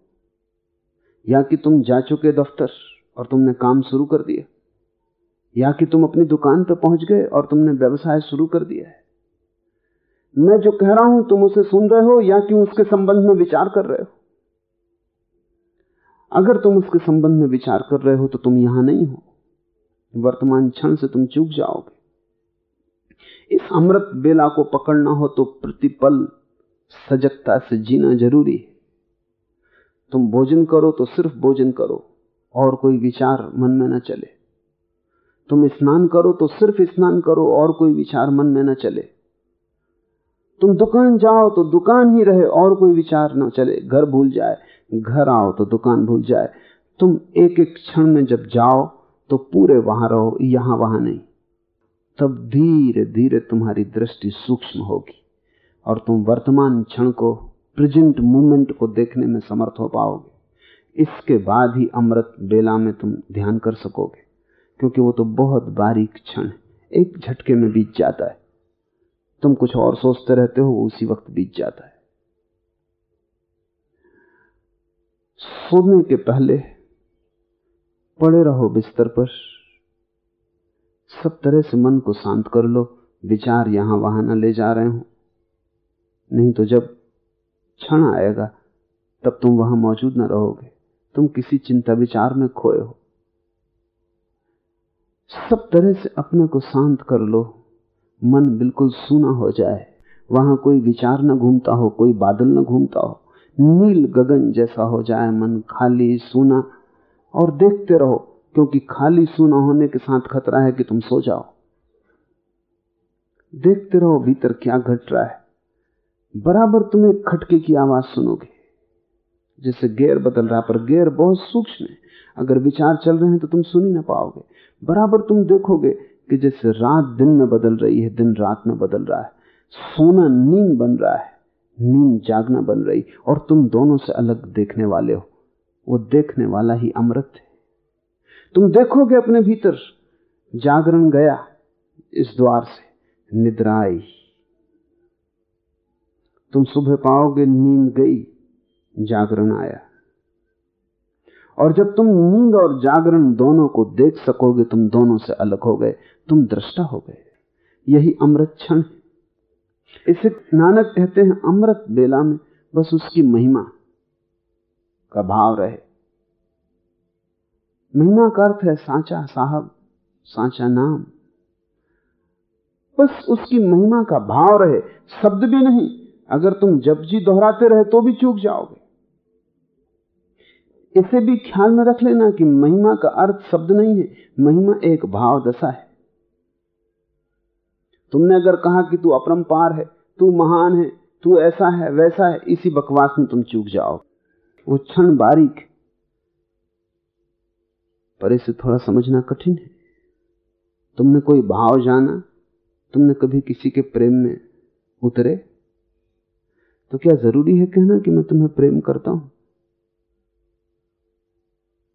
या कि तुम जा चुके दफ्तर और तुमने काम शुरू कर दिया? या कि तुम अपनी दुकान पर पहुँच गए और तुमने व्यवसाय शुरू कर दिया है? मैं जो कह रहा हूँ, तुम उसे सुन रहे हो या कि उसके संबंध में विचार कर रहे हो? अगर तुम उसके संबंध में विचार कर रहे हो तो तुम यहाँ नहीं हो। वर्तमान क्षण से तुम चूक जाओगे। इस अमृत बेला को पकड़ना हो तो प्रतिपल सजगता से जीना ज़रूरी है। तुम भोजन करो तो सिर्फ़ भोजन करो, और कोई विचार मन में न चले। तुम स्नान करो तो सिर्फ़ स्नान करो, और कोई विचार मन में न चले। तुम दुकान जाओ तो दुकान ही रहे, और कोई विचार न चले। घर भूल जाए, घर आओ तो दुकान भूल जाए। तुम एक एक क्षण में जब जाओ तो पूरे वहाँ रहो, यहाँ वहाँ नहीं। तब धीरे धीरे तुम्हारी दृष्टि सूक्ष्म होगी और तुम वर्तमान क्षण को प्रेजेंट मूवमेंट को देखने में समर्थ हो पाओगे। इसके बाद ही अमृत बेला में तुम ध्यान कर सकोगे, क्योंकि वो तो बहुत बारीक क्षण एक झटके में बीत जाता है। तुम कुछ और सोचते रहते हो उसी वक्त बीत जाता है। सोने के पहले पड़े रहो बिस्तर पर। सब तरह से मन को शांत कर लो, विचार यहाँ वहाँ न ले जा रहे हो। नहीं तो जब क्षण आएगा, तब तुम वहाँ मौजूद न रहोगे। तुम किसी चिंता विचार में खोए हो। सब तरह से अपने को शांत कर लो। मन बिल्कुल सूना हो जाए। वहाँ कोई विचार न घूमता हो, कोई बादल न घूमता हो। नील गगन जैसा हो जाए मन, खाली, सूना, और देखते रहो। क्योंकि खाली सूना होने के साथ खतरा है कि तुम सो जाओ। देखते रहो भीतर क्या घट रहा है। बराबर तुम्हें खटके की आवाज़ सुनोगे। जैसे गेयर बदल रहा, पर गेयर बहुत सूक्ष्म है। अगर विचार चल रहे हैं तो तुम सुन ही ना पाओगे। बराबर तुम देखोगे कि जैसे रात दिन में बदल रही है, दिन रात में बदल रहा है। सोना नींद बन रहा है, नींद जागना बन रही, और तुम दोनों से अलग देखने वाले हो। वो देखने वाला ही अमृत है। तुम देखोगे अपने भीतर। जागरण गया इस द्वार से निद्रा आई तुम सुबह पाओगे नींद गई, जागरण आया। और जब तुम नींद और जागरण दोनों को देख सकोगे, तुम दोनों से अलग हो गए, तुम दृष्टा हो गए। यही अमृत क्षण है। इसे नानक कहते हैं अमृत बेला में, बस उसकी महिमा का भाव रहे। महिमा का अर्थ है सांचा साहब, सांचा नाम। बस उसकी महिमा का भाव रहे, शब्द भी नहीं। अगर तुम जब जी दोहराते रहे तो भी चूक जाओगे। इसे भी ख्याल में रख लेना कि महिमा का अर्थ शब्द नहीं है, महिमा एक भाव दशा है। तुमने अगर कहा कि तू अपरंपार है, तू महान है, तू ऐसा है, वैसा है, इसी बकवास में तुम चूक जाओ वो क्षण बारीक पर इसे थोड़ा समझना कठिन है। तुमने कोई भाव जाना? तुमने कभी किसी के प्रेम में उतरे? तो क्या ज़रूरी है कहना कि मैं तुम्हें प्रेम करता हूँ?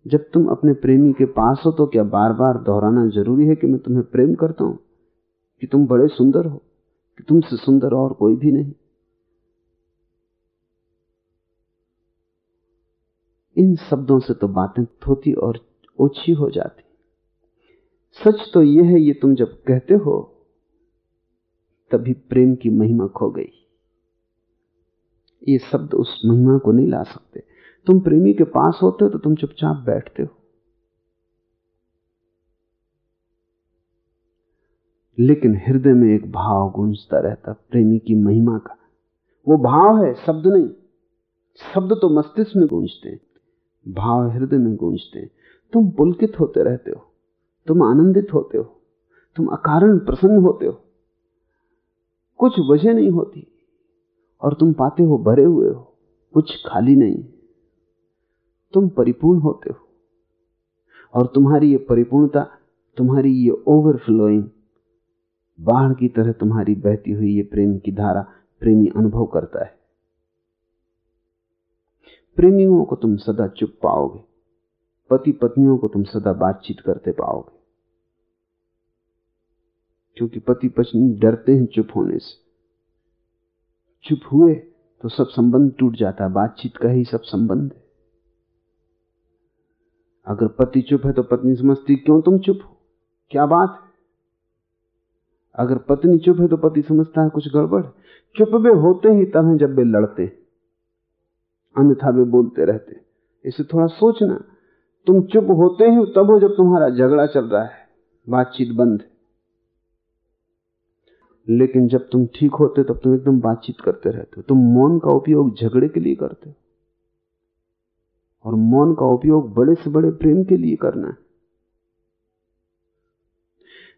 जब तुम अपने प्रेमी के पास हो तो क्या बार बार दोहराना ज़रूरी है कि मैं तुम्हें प्रेम करता हूँ? कि तुम बड़े सुंदर हो? कि तुमसे सुंदर और कोई भी नहीं? इन शब्दों से तो बातें थोती और ओछी हो जाती। सच तो यह है, ये तुम जब कहते हो, तभी प्रेम की महिमा खो गई। ये शब्द उस महिमा को नहीं ला सकते। तुम प्रेमी के पास होते हो तो तुम चुपचाप बैठते हो। लेकिन हृदय में एक भाव गूंजता रहता, प्रेमी की महिमा का। वो भाव है, शब्द नहीं। शब्द तो मस्तिष्क में गूंजते हैं। भाव हृदय में गूंजते हैं। तुम पुलकित होते रहते हो। तुम आनंदित होते हो। तुम अकारण प्रसन्न होते हो। कुछ वजह नहीं होती और तुम पाते हो, भरे हुए हो। कुछ खाली नहीं। तुम परिपूर्ण होते हो। और तुम्हारी ये परिपूर्णता, तुम्हारी ये ओवरफ्लोइंग बाढ़ की तरह तुम्हारी बहती हुई ये प्रेम की धारा, प्रेमी अनुभव करता है। प्रेमियों को तुम सदा चुप पाओगे। पति पत्नियों को तुम सदा बातचीत करते पाओगे। क्योंकि पति पत्नी डरते हैं चुप होने से। चुप हुए तो सब संबंध टूट जाता है, बातचीत का ही सब संबंध है। अगर पति चुप है तो पत्नी समझती क्यों तुम चुप हो? क्या बात है? अगर पत्नी चुप है तो पति समझता है कुछ गड़बड़ चुप वे होते ही तब हैं जब वे लड़ते अन्यथा वे बोलते रहते इसे थोड़ा सोचना। तुम चुप होते ही तब हो जब तुम्हारा झगड़ा चल रहा है। बातचीत बंद लेकिन जब तुम ठीक होते तब तुम एकदम बातचीत करते रहते हो। तुम मौन का उपयोग झगड़े के लिए करते हो। और मौन का उपयोग बड़े से बड़े प्रेम के लिए करना है।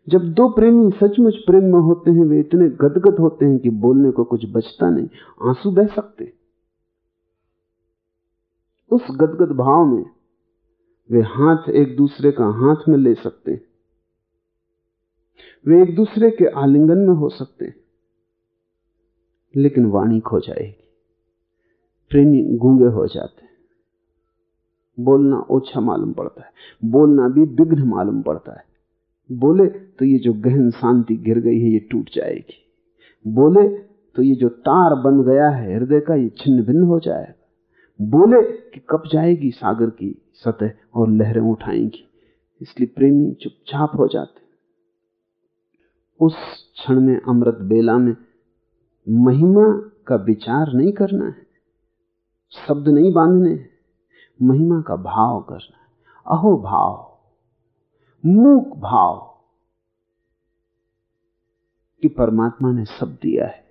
जब दो प्रेमी सचमुच प्रेम में होते हैं, वे इतने गदगद होते हैं कि बोलने को कुछ बचता नहीं। आँसू बह सकते। उस गदगद भाव में वे हाथ एक दूसरे का हाथ में ले सकते हैं। वे एक दूसरे के आलिंगन में हो सकते हैं। लेकिन वाणी खो जाएगी। प्रेमी गूँगे हो जाते हैं। बोलना ओछा मालूम पड़ता है। बोलना भी विघ्न मालूम पड़ता है। बोले तो ये जो गहन शांति गिर गई है, ये टूट जाएगी। बोले तो ये जो तार बन गया है, हृदय का, ये छिन्न भिन्न हो जाएगा। बोले कि कब जाएगी सागर की सतह और लहरें उठाएँगी? इसलिए प्रेमी चुपचाप हो जाते। उस क्षण में अमृत बेला में महिमा का विचार नहीं करना है, शब्द नहीं बांधने महिमा का भाव करना है। अहो भाव, मूक भाव कि परमात्मा ने सब दिया है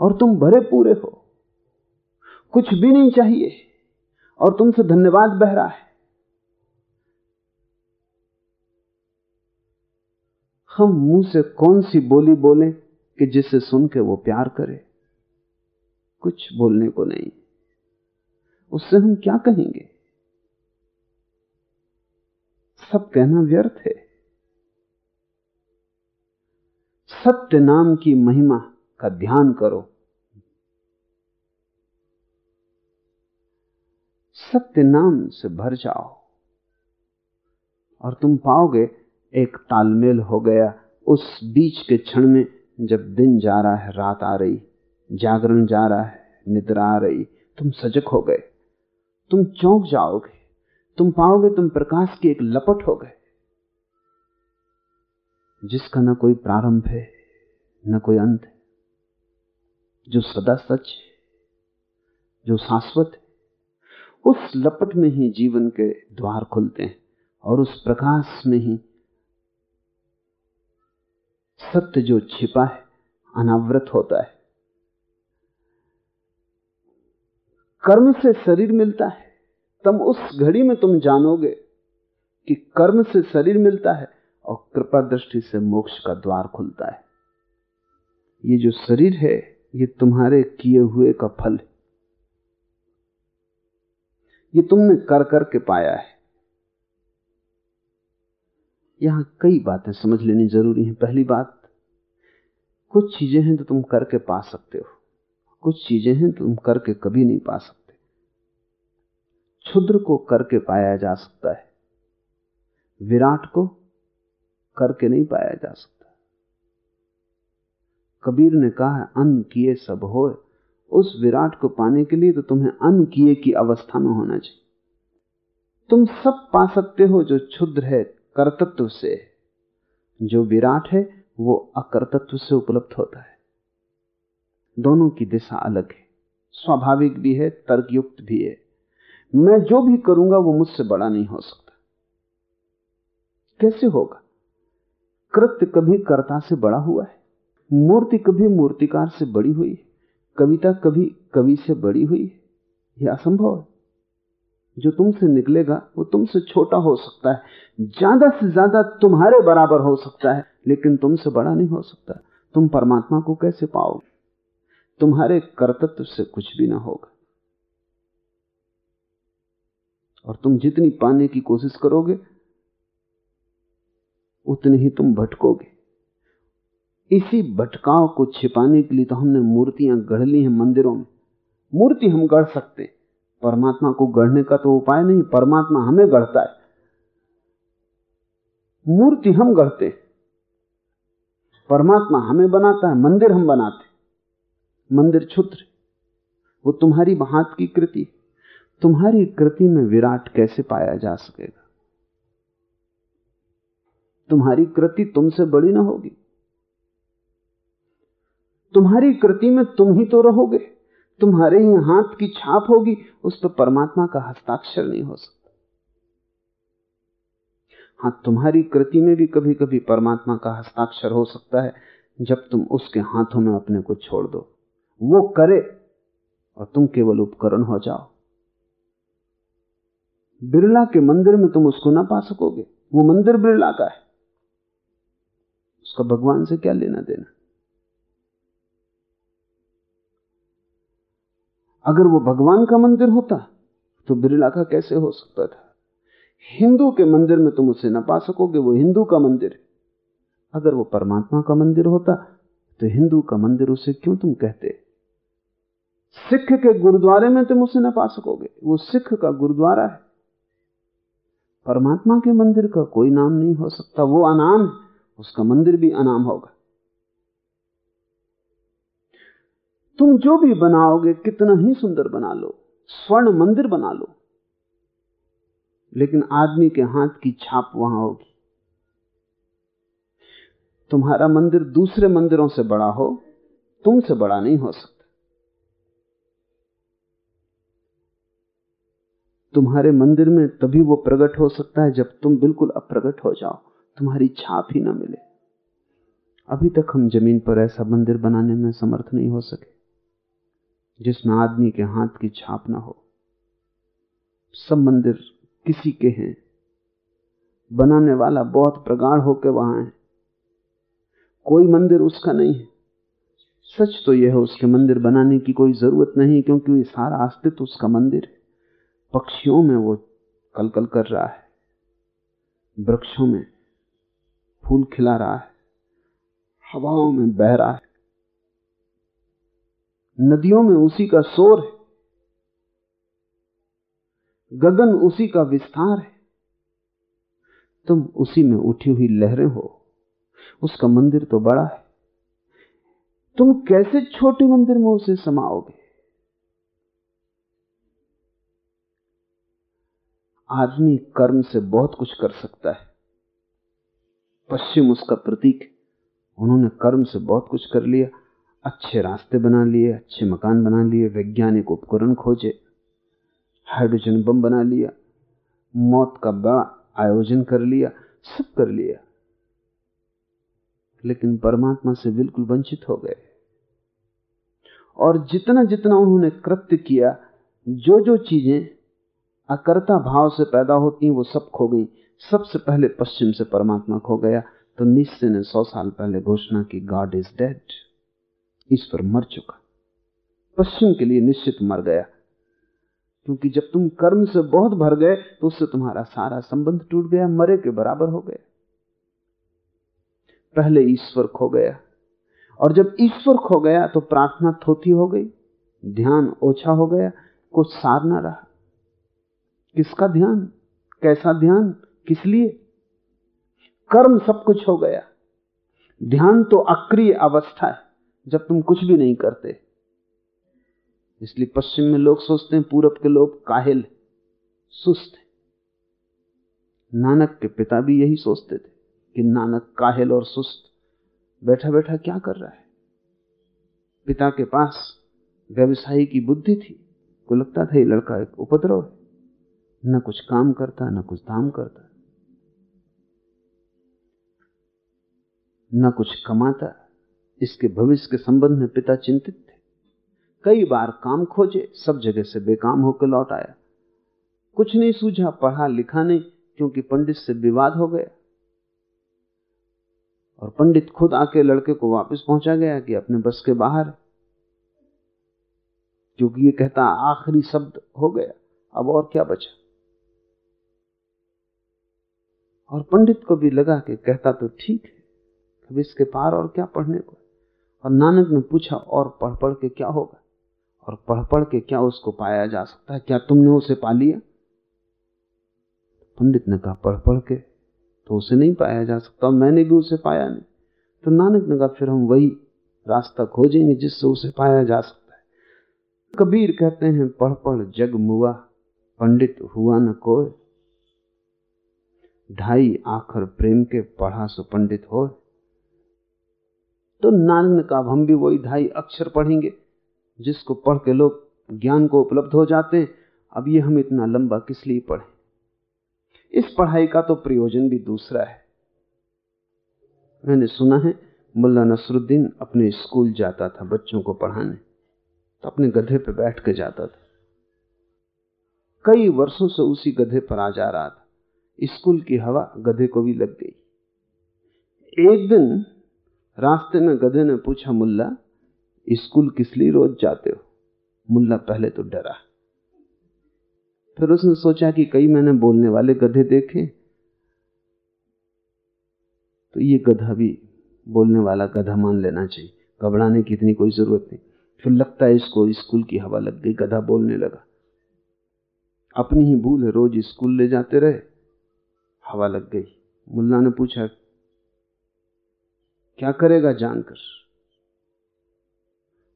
और तुम भरे पूरे हो। कुछ भी नहीं चाहिए। और तुमसे धन्यवाद बह रहा है। हम मुँह से कौन सी बोली बोले कि जिसे सुन के वो प्यार करे? कुछ बोलने को नहीं। उससे हम क्या कहेंगे? सब कहना व्यर्थ है। सत्य नाम की महिमा का ध्यान करो। सत्य नाम से भर जाओ। और तुम पाओगे, एक तालमेल हो गया उस बीच के क्षण में, जब दिन जा रहा है, रात आ रही, जागरण जा रहा है, निद्रा आ रही, तुम सजग हो गए। तुम चौंक जाओगे, तुम पाओगे, तुम प्रकाश की एक लपट हो गए। जिसका न कोई प्रारंभ है, न कोई अंत है, जो सदा सच है, जो शाश्वत है उस लपट में ही जीवन के द्वार खुलते हैं और उस प्रकाश में ही सत्य जो छिपा है, अनावृत होता है। कर्म से शरीर मिलता है। तब उस घड़ी में तुम जानोगे कि कर्म से शरीर मिलता है और कृपा दृष्टि से मोक्ष का द्वार खुलता है। ये जो शरीर है, ये तुम्हारे किए हुए का फल है। ये तुमने कर कर के पाया है। यहाँ कई बातें समझ लेनी ज़रूरी है। पहली बात, कुछ चीज़ें हैं तो तुम करके पा सकते हो। कुछ चीज़ें हैं तुम करके कभी नहीं पा सकते। क्षुद्र को करके पाया जा सकता है। विराट को करके नहीं पाया जा सकता। कबीर ने कहा, अन्न किए सब होए। उस विराट को पाने के लिए तो तुम्हें अन्न किए की अवस्था में होना चाहिए। तुम सब पा सकते हो जो क्षुद्र है, कर्तत्व से। जो विराट है, वो अकर्तत्व से उपलब्ध होता है। दोनों की दिशा अलग है। स्वाभाविक भी है, तर्कयुक्त भी है। मैं जो भी करूँगा, वो मुझसे बड़ा नहीं हो सकता। कैसे होगा? कृत्य कभी कर्ता से बड़ा हुआ है। मूर्ति कभी मूर्तिकार से बड़ी हुई है। कविता कभी कवि से बड़ी हुई यह असंभव है। जो तुमसे निकलेगा, वो तुमसे छोटा हो सकता है। ज़्यादा से ज़्यादा तुम्हारे बराबर हो सकता है, लेकिन तुमसे बड़ा नहीं हो सकता। तुम परमात्मा को कैसे पाओगे? तुम्हारे कर्तत्व से कुछ भी ना होगा। और तुम जितनी पाने की कोशिश करोगे, उतने ही तुम भटकोगे। इसी भटकाव को छिपाने के लिए तो हमने मूर्तियाँ गढ़ ली हैं मंदिरों में। मूर्ति हम गढ़ सकते परमात्मा को गढ़ने का तो उपाय नहीं, परमात्मा हमें गढ़ता है। मूर्ति हम गढ़ते परमात्मा हमें बनाता है, मंदिर हम बनाते मंदिर छुत्र वो तुम्हारी हाथ की कृति तुम्हारी कृति में विराट कैसे पाया जा सकेगा? तुम्हारी कृति तुमसे बड़ी ना होगी। तुम्हारी कृति में तुम ही तो रहोगे। तुम्हारे ही हाथ की छाप होगी, उस पर परमात्मा का हस्ताक्षर नहीं हो सकता। हाँ, तुम्हारी कृति में भी कभी कभी परमात्मा का हस्ताक्षर हो सकता है, जब तुम उसके हाथों में अपने को छोड़ दो। वो करे, और तुम केवल उपकरण हो जाओ। बिरला के मंदिर में तुम उसको ना पा सकोगे। वो मंदिर बिरला का है। उसका भगवान से क्या लेना देना? अगर वो भगवान का मंदिर होता तो बिरला का कैसे हो सकता था? हिंदू के मंदिर में तुम उसे ना पा सकोगे, वो हिंदू का मंदिर है। अगर वो परमात्मा का मंदिर होता तो हिंदू का मंदिर उसे क्यों तुम कहते? सिख के गुरुद्वारे में तुम उसे ना पा सकोगे, वो सिख का गुरुद्वारा है। परमात्मा के मंदिर का कोई नाम नहीं हो सकता, वो अनाम है, उसका मंदिर भी अनाम होगा। तुम जो भी बनाओगे, कितना ही सुंदर बना लो, स्वर्ण मंदिर बना लो। लेकिन आदमी के हाथ की छाप वहाँ होगी। तुम्हारा मंदिर दूसरे मंदिरों से बड़ा हो, तुमसे बड़ा नहीं हो सकता। तुम्हारे मंदिर में तभी वो प्रकट हो सकता है जब तुम बिल्कुल अप्रगट हो जाओ, तुम्हारी छाप ही ना मिले। अभी तक हम ज़मीन पर ऐसा मंदिर बनाने में समर्थ नहीं हो सके। जिसमें आदमी के हाथ की छाप ना हो। सब मंदिर किसी के हैं। बनाने वाला बहुत प्रगाढ़ होकर वहाँ है। कोई मंदिर उसका नहीं है। सच तो यह है, उसके मंदिर बनाने की कोई ज़रूरत नहीं, क्योंकि सारा अस्तित्व उसका मंदिर है। पक्षियों में वो कलकल कर रहा है। वृक्षों में फूल खिला रहा है। हवाओं में बह रहा है। नदियों में उसी का शोर है। गगन उसी का विस्तार है। तुम उसी में उठी हुई लहरें हो। उसका मंदिर तो बड़ा है। तुम कैसे छोटे मंदिर में उसे समाओगे? आदमी कर्म से बहुत कुछ कर सकता है। पश्चिम उसका प्रतीक उन्होंने कर्म से बहुत कुछ कर लिया। अच्छे रास्ते बना लिए, अच्छे मकान बना लिए, वैज्ञानिक उपकरण खोजे, हाइड्रोजन बम बना लिया, मौत का बड़ा आयोजन कर लिया, सब कर लिया। लेकिन परमात्मा से बिल्कुल वंचित हो गए। और जितना जितना उन्होंने कृत्य किया जो जो चीज़ें अकर्ता भाव से पैदा होती, वो सब खो गई। सबसे पहले पश्चिम से परमात्मा खो गया तो निश्चय ने सौ साल पहले घोषणा की गॉड इज़ डेड ईश्वर मर चुका। पश्चिम के लिए निश्चित मर गया। क्योंकि जब तुम कर्म से बहुत भर गए तो उससे तुम्हारा सारा संबंध टूट गया, मरे के बराबर हो गया। पहले ईश्वर खो गया, और जब ईश्वर खो गया तो प्रार्थना थोथी हो गई, ध्यान ओछा हो गया, कुछ सार ना रहा। किसका ध्यान? कैसा ध्यान? किस लिए? कर्म सब कुछ हो गया। ध्यान तो अक्रिय अवस्था है। जब तुम कुछ भी नहीं करते। इसलिए पश्चिम में लोग सोचते हैं, पूरब के लोग काहिल, सुस्त नानक के पिता भी यही सोचते थे कि नानक काहिल और सुस्त बैठा बैठा क्या कर रहा है। पिता के पास व्यवसायी की बुद्धि थी, को लगता था ये लड़का एक उपद्रव है। न कुछ काम करता, न कुछ धाम करता। न कुछ कमाता इसके भविष्य के संबंध में पिता चिंतित थे। कई बार काम खोजे, सब जगह से बेकाम होकर लौट आया। कुछ नहीं सूझा, पढ़ा लिखा नहीं, क्योंकि पंडित से विवाद हो गया। और पंडित खुद आके लड़के को वापस पहुँचा गया कि अपने बस के बाहर। क्योंकि ये कहता, आखिरी शब्द हो गया, अब और क्या बचा? और पंडित को भी लगा कि कहता तो ठीक है कभी इसके पार और क्या पढ़ने को और नानक ने पूछा, और पढ़ पढ़ के क्या होगा? और पढ़ पढ़ के क्या उसको पाया जा सकता है? क्या तुमने उसे पा लिया? पंडित ने कहा पढ़ पढ़ के तो उसे नहीं पाया जा सकता मैंने भी उसे पाया नहीं। तो नानक ने कहा, फिर हम वही रास्ता खोजेंगे जिससे उसे पाया जा सकता है। कबीर कहते हैं पढ़ पढ़ जग मुआ, पंडित हुआ न कोई। ढाई आखर प्रेम के पढ़ा सो पंडित हो तो नानक ने कहा हम भी वही ढाई अक्षर पढ़ेंगे, जिसको पढ़ के लोग ज्ञान को उपलब्ध हो जाते हैं। अब ये हम इतना लंबा किस लिए पढ़े? इस पढ़ाई का तो प्रयोजन भी दूसरा है। मैंने सुना है, मुल्ला नसरुद्दीन अपने स्कूल जाता था बच्चों को पढ़ाने तो अपने गधे पर बैठ के जाता था। कई वर्षों से उसी गधे पर आ जा रहा था। स्कूल की हवा गधे को भी लग गई। एक दिन रास्ते में गधे ने पूछा, मुल्ला, स्कूल किस लिए रोज जाते हो? मुल्ला पहले तो डरा। फिर उसने सोचा कि कई मैंने बोलने वाले गधे देखे तो ये गधा भी बोलने वाला गधा मान लेना चाहिए। घबराने की इतनी कोई ज़रूरत नहीं। फिर लगता है इसको स्कूल की हवा लग गई, गधा बोलने लगा। अपनी ही भूल है, रोज स्कूल ले जाते रहे, हवा लग गई। मुल्ला ने पूछा क्या करेगा जानकर?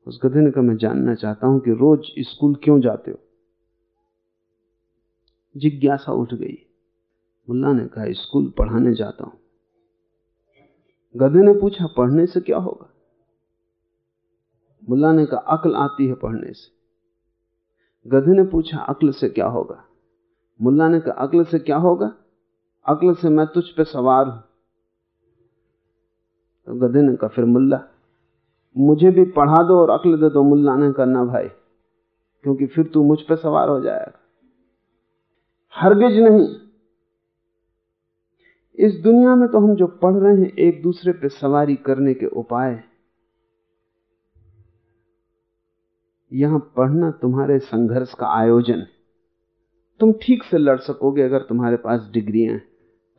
उस गधे ने कहा, मैं जानना चाहता हूँ कि रोज स्कूल क्यों जाते हो? जिज्ञासा उठ गई। मुल्ला ने कहा, स्कूल पढ़ाने जाता हूँ। गधे ने पूछा, पढ़ने से क्या होगा? मुल्ला ने कहा, अकल आती है पढ़ने से। गधे ने पूछा, अक्ल से क्या होगा? मुल्ला ने कहा, अक्ल से क्या होगा? अक्ल से मैं तुझ पे सवार हूँ। गधे ने कहा फिर मुल्ला। मुझे भी पढ़ा दो और अक्ल दे दो मुल्ला ने करना भाई, क्योंकि फिर तू मुझ पे सवार हो जाएगा। हरगिज नहीं। इस दुनिया में तो हम जो पढ़ रहे हैं, एक दूसरे पे सवारी करने के उपाय यहाँ पढ़ना तुम्हारे संघर्ष का आयोजन तुम ठीक से लड़ सकोगे अगर तुम्हारे पास डिग्रियाँ हैं।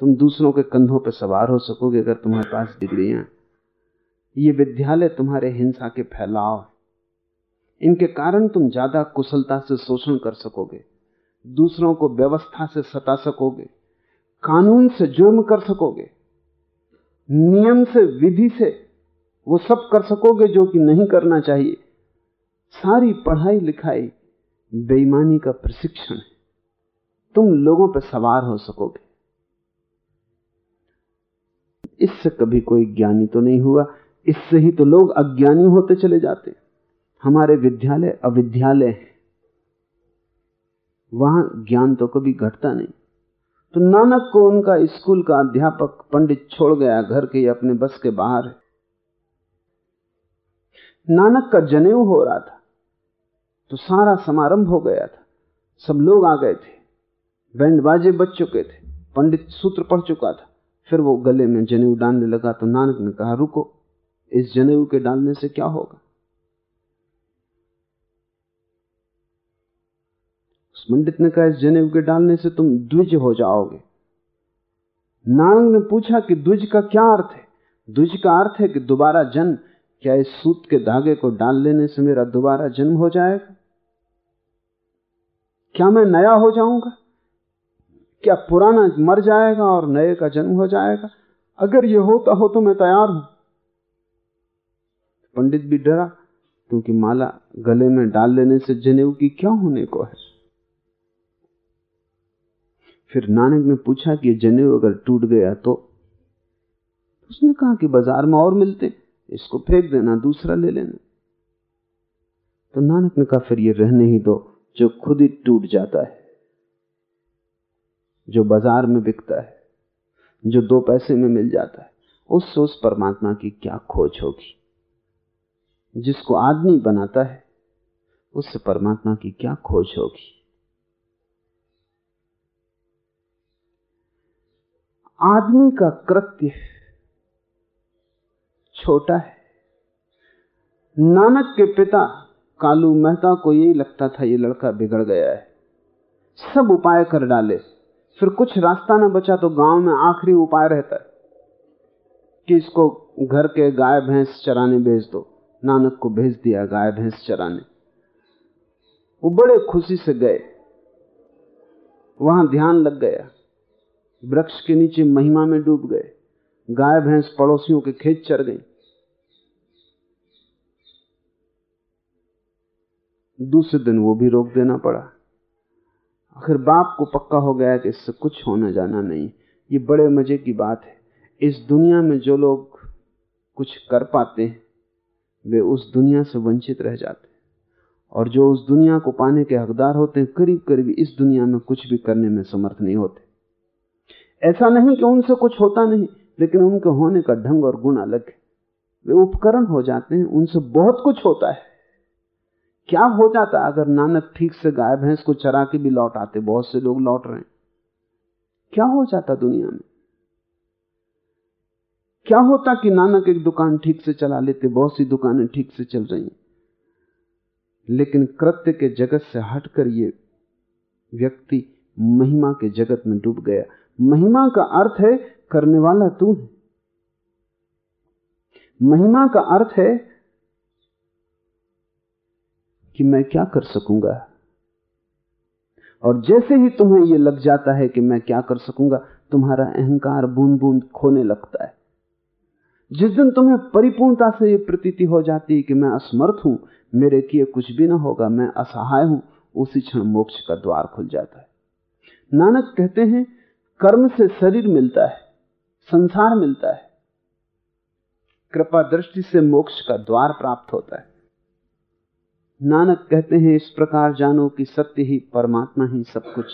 तुम दूसरों के कंधों पर सवार हो सकोगे अगर तुम्हारे पास डिग्रियाँ ये विद्यालय तुम्हारे हिंसा के फैलाव इनके कारण तुम ज़्यादा कुशलता से शोषण कर सकोगे, दूसरों को व्यवस्था से सता सकोगे, कानून से जुर्म कर सकोगे, नियम से, विधि से वो सब कर सकोगे जो कि नहीं करना चाहिए। सारी पढ़ाई लिखाई बेईमानी का प्रशिक्षण है। तुम लोगों पर सवार हो सकोगे। इससे कभी कोई ज्ञानी तो नहीं हुआ। इससे ही तो लोग अज्ञानी होते चले जाते हमारे विद्यालय अविद्यालय है। वहाँ ज्ञान तो कभी घटता नहीं। तो नानक को उनका स्कूल का अध्यापक पंडित छोड़ गया, घर के अपने बस के बाहर नानक का जनेऊ हो रहा था तो सारा समारंभ हो गया था। सब लोग आ गए थे। बैंड बाजे बज चुके थे। पंडित सूत्र पढ़ चुका था। फिर वो गले में जनेऊ डालने लगा तो नानक ने कहा, रुको। इस जनेऊ के डालने से क्या होगा? उस पंडित ने कहा, इस जनेऊ के डालने से तुम द्विज हो जाओगे। नानक ने पूछा कि द्विज का क्या अर्थ है? द्विज का अर्थ है कि दोबारा जन्म। क्या इस सूत के धागे को डाल लेने से मेरा दोबारा जन्म हो जाएगा? क्या मैं नया हो जाऊँगा? क्या पुराना मर जाएगा और नए का जन्म हो जाएगा? अगर यह होता हो तो मैं तैयार हूँ। पंडित भी डरा, क्योंकि माला गले में डाल लेने से जनेऊ की क्या होने को है? फिर नानक ने पूछा कि जनेऊ अगर टूट गया तो? उसने कहा कि बाज़ार में और मिलते, इसको फेंक देना, दूसरा ले लेना। तो नानक ने कहा, फिर ये रहने ही दो, जो खुद ही टूट जाता है, जो बाज़ार में बिकता है, जो दो पैसे में मिल जाता है, उस उस परमात्मा की क्या खोज होगी? जिसको आदमी बनाता है उससे परमात्मा की क्या खोज होगी? आदमी का कृत्य छोटा है। नानक के पिता कालू मेहता को यही लगता था, ये लड़का बिगड़ गया है। सब उपाय कर डाले। फिर कुछ रास्ता ना बचा तो गाँव में आखिरी उपाय रहता है कि इसको घर के गाय भैंस चराने भेज दो। नानक को भेज दिया गाय भैंस चराने। वो बड़े खुशी से गए। वहाँ ध्यान लग गया। वृक्ष के नीचे महिमा में डूब गए। गाय भैंस पड़ोसियों के खेत चर गई। दूसरे दिन वो भी रोक देना पड़ा। आखिर बाप को पक्का हो गया कि इससे कुछ होना जाना नहीं। ये बड़े मज़े की बात है। इस दुनिया में जो लोग कुछ कर पाते हैं वे उस दुनिया से वंचित रह जाते हैं। और जो उस दुनिया को पाने के हकदार होते हैं करीब करीब इस दुनिया में कुछ भी करने में समर्थ नहीं होते। ऐसा नहीं कि उनसे कुछ होता नहीं, लेकिन उनके होने का ढंग और गुण अलग है। वे उपकरण हो जाते हैं, उनसे बहुत कुछ होता है। क्या हो जाता अगर नानक ठीक से गाय भैंस को चरा के भी लौट आते, बहुत से लोग लौट रहे हैं। क्या हो जाता दुनिया में? क्या होता कि नानक एक दुकान ठीक से चला लेते, बहुत सी दुकानें ठीक से चल रही हैं? लेकिन कृत्य के जगत से हटकर ये व्यक्ति महिमा के जगत में डूब गया। महिमा का अर्थ है, करने वाला तू है। महिमा का अर्थ है कि मैं क्या कर सकूँगा? और जैसे ही तुम्हें यह लग जाता है कि मैं क्या कर सकूँगा, तुम्हारा अहंकार बूंद बूंद खोने लगता है। जिस दिन तुम्हें परिपूर्णता से यह प्रतीति हो जाती है कि मैं असमर्थ हूँ, मेरे किए कुछ भी ना होगा, मैं असहाय हूँ, उसी क्षण मोक्ष का द्वार खुल जाता है। नानक कहते हैं, कर्म से शरीर मिलता है, संसार मिलता है। कृपा दृष्टि से मोक्ष का द्वार प्राप्त होता है। नानक कहते हैं, इस प्रकार जानो कि सत्य ही परमात्मा ही सब कुछ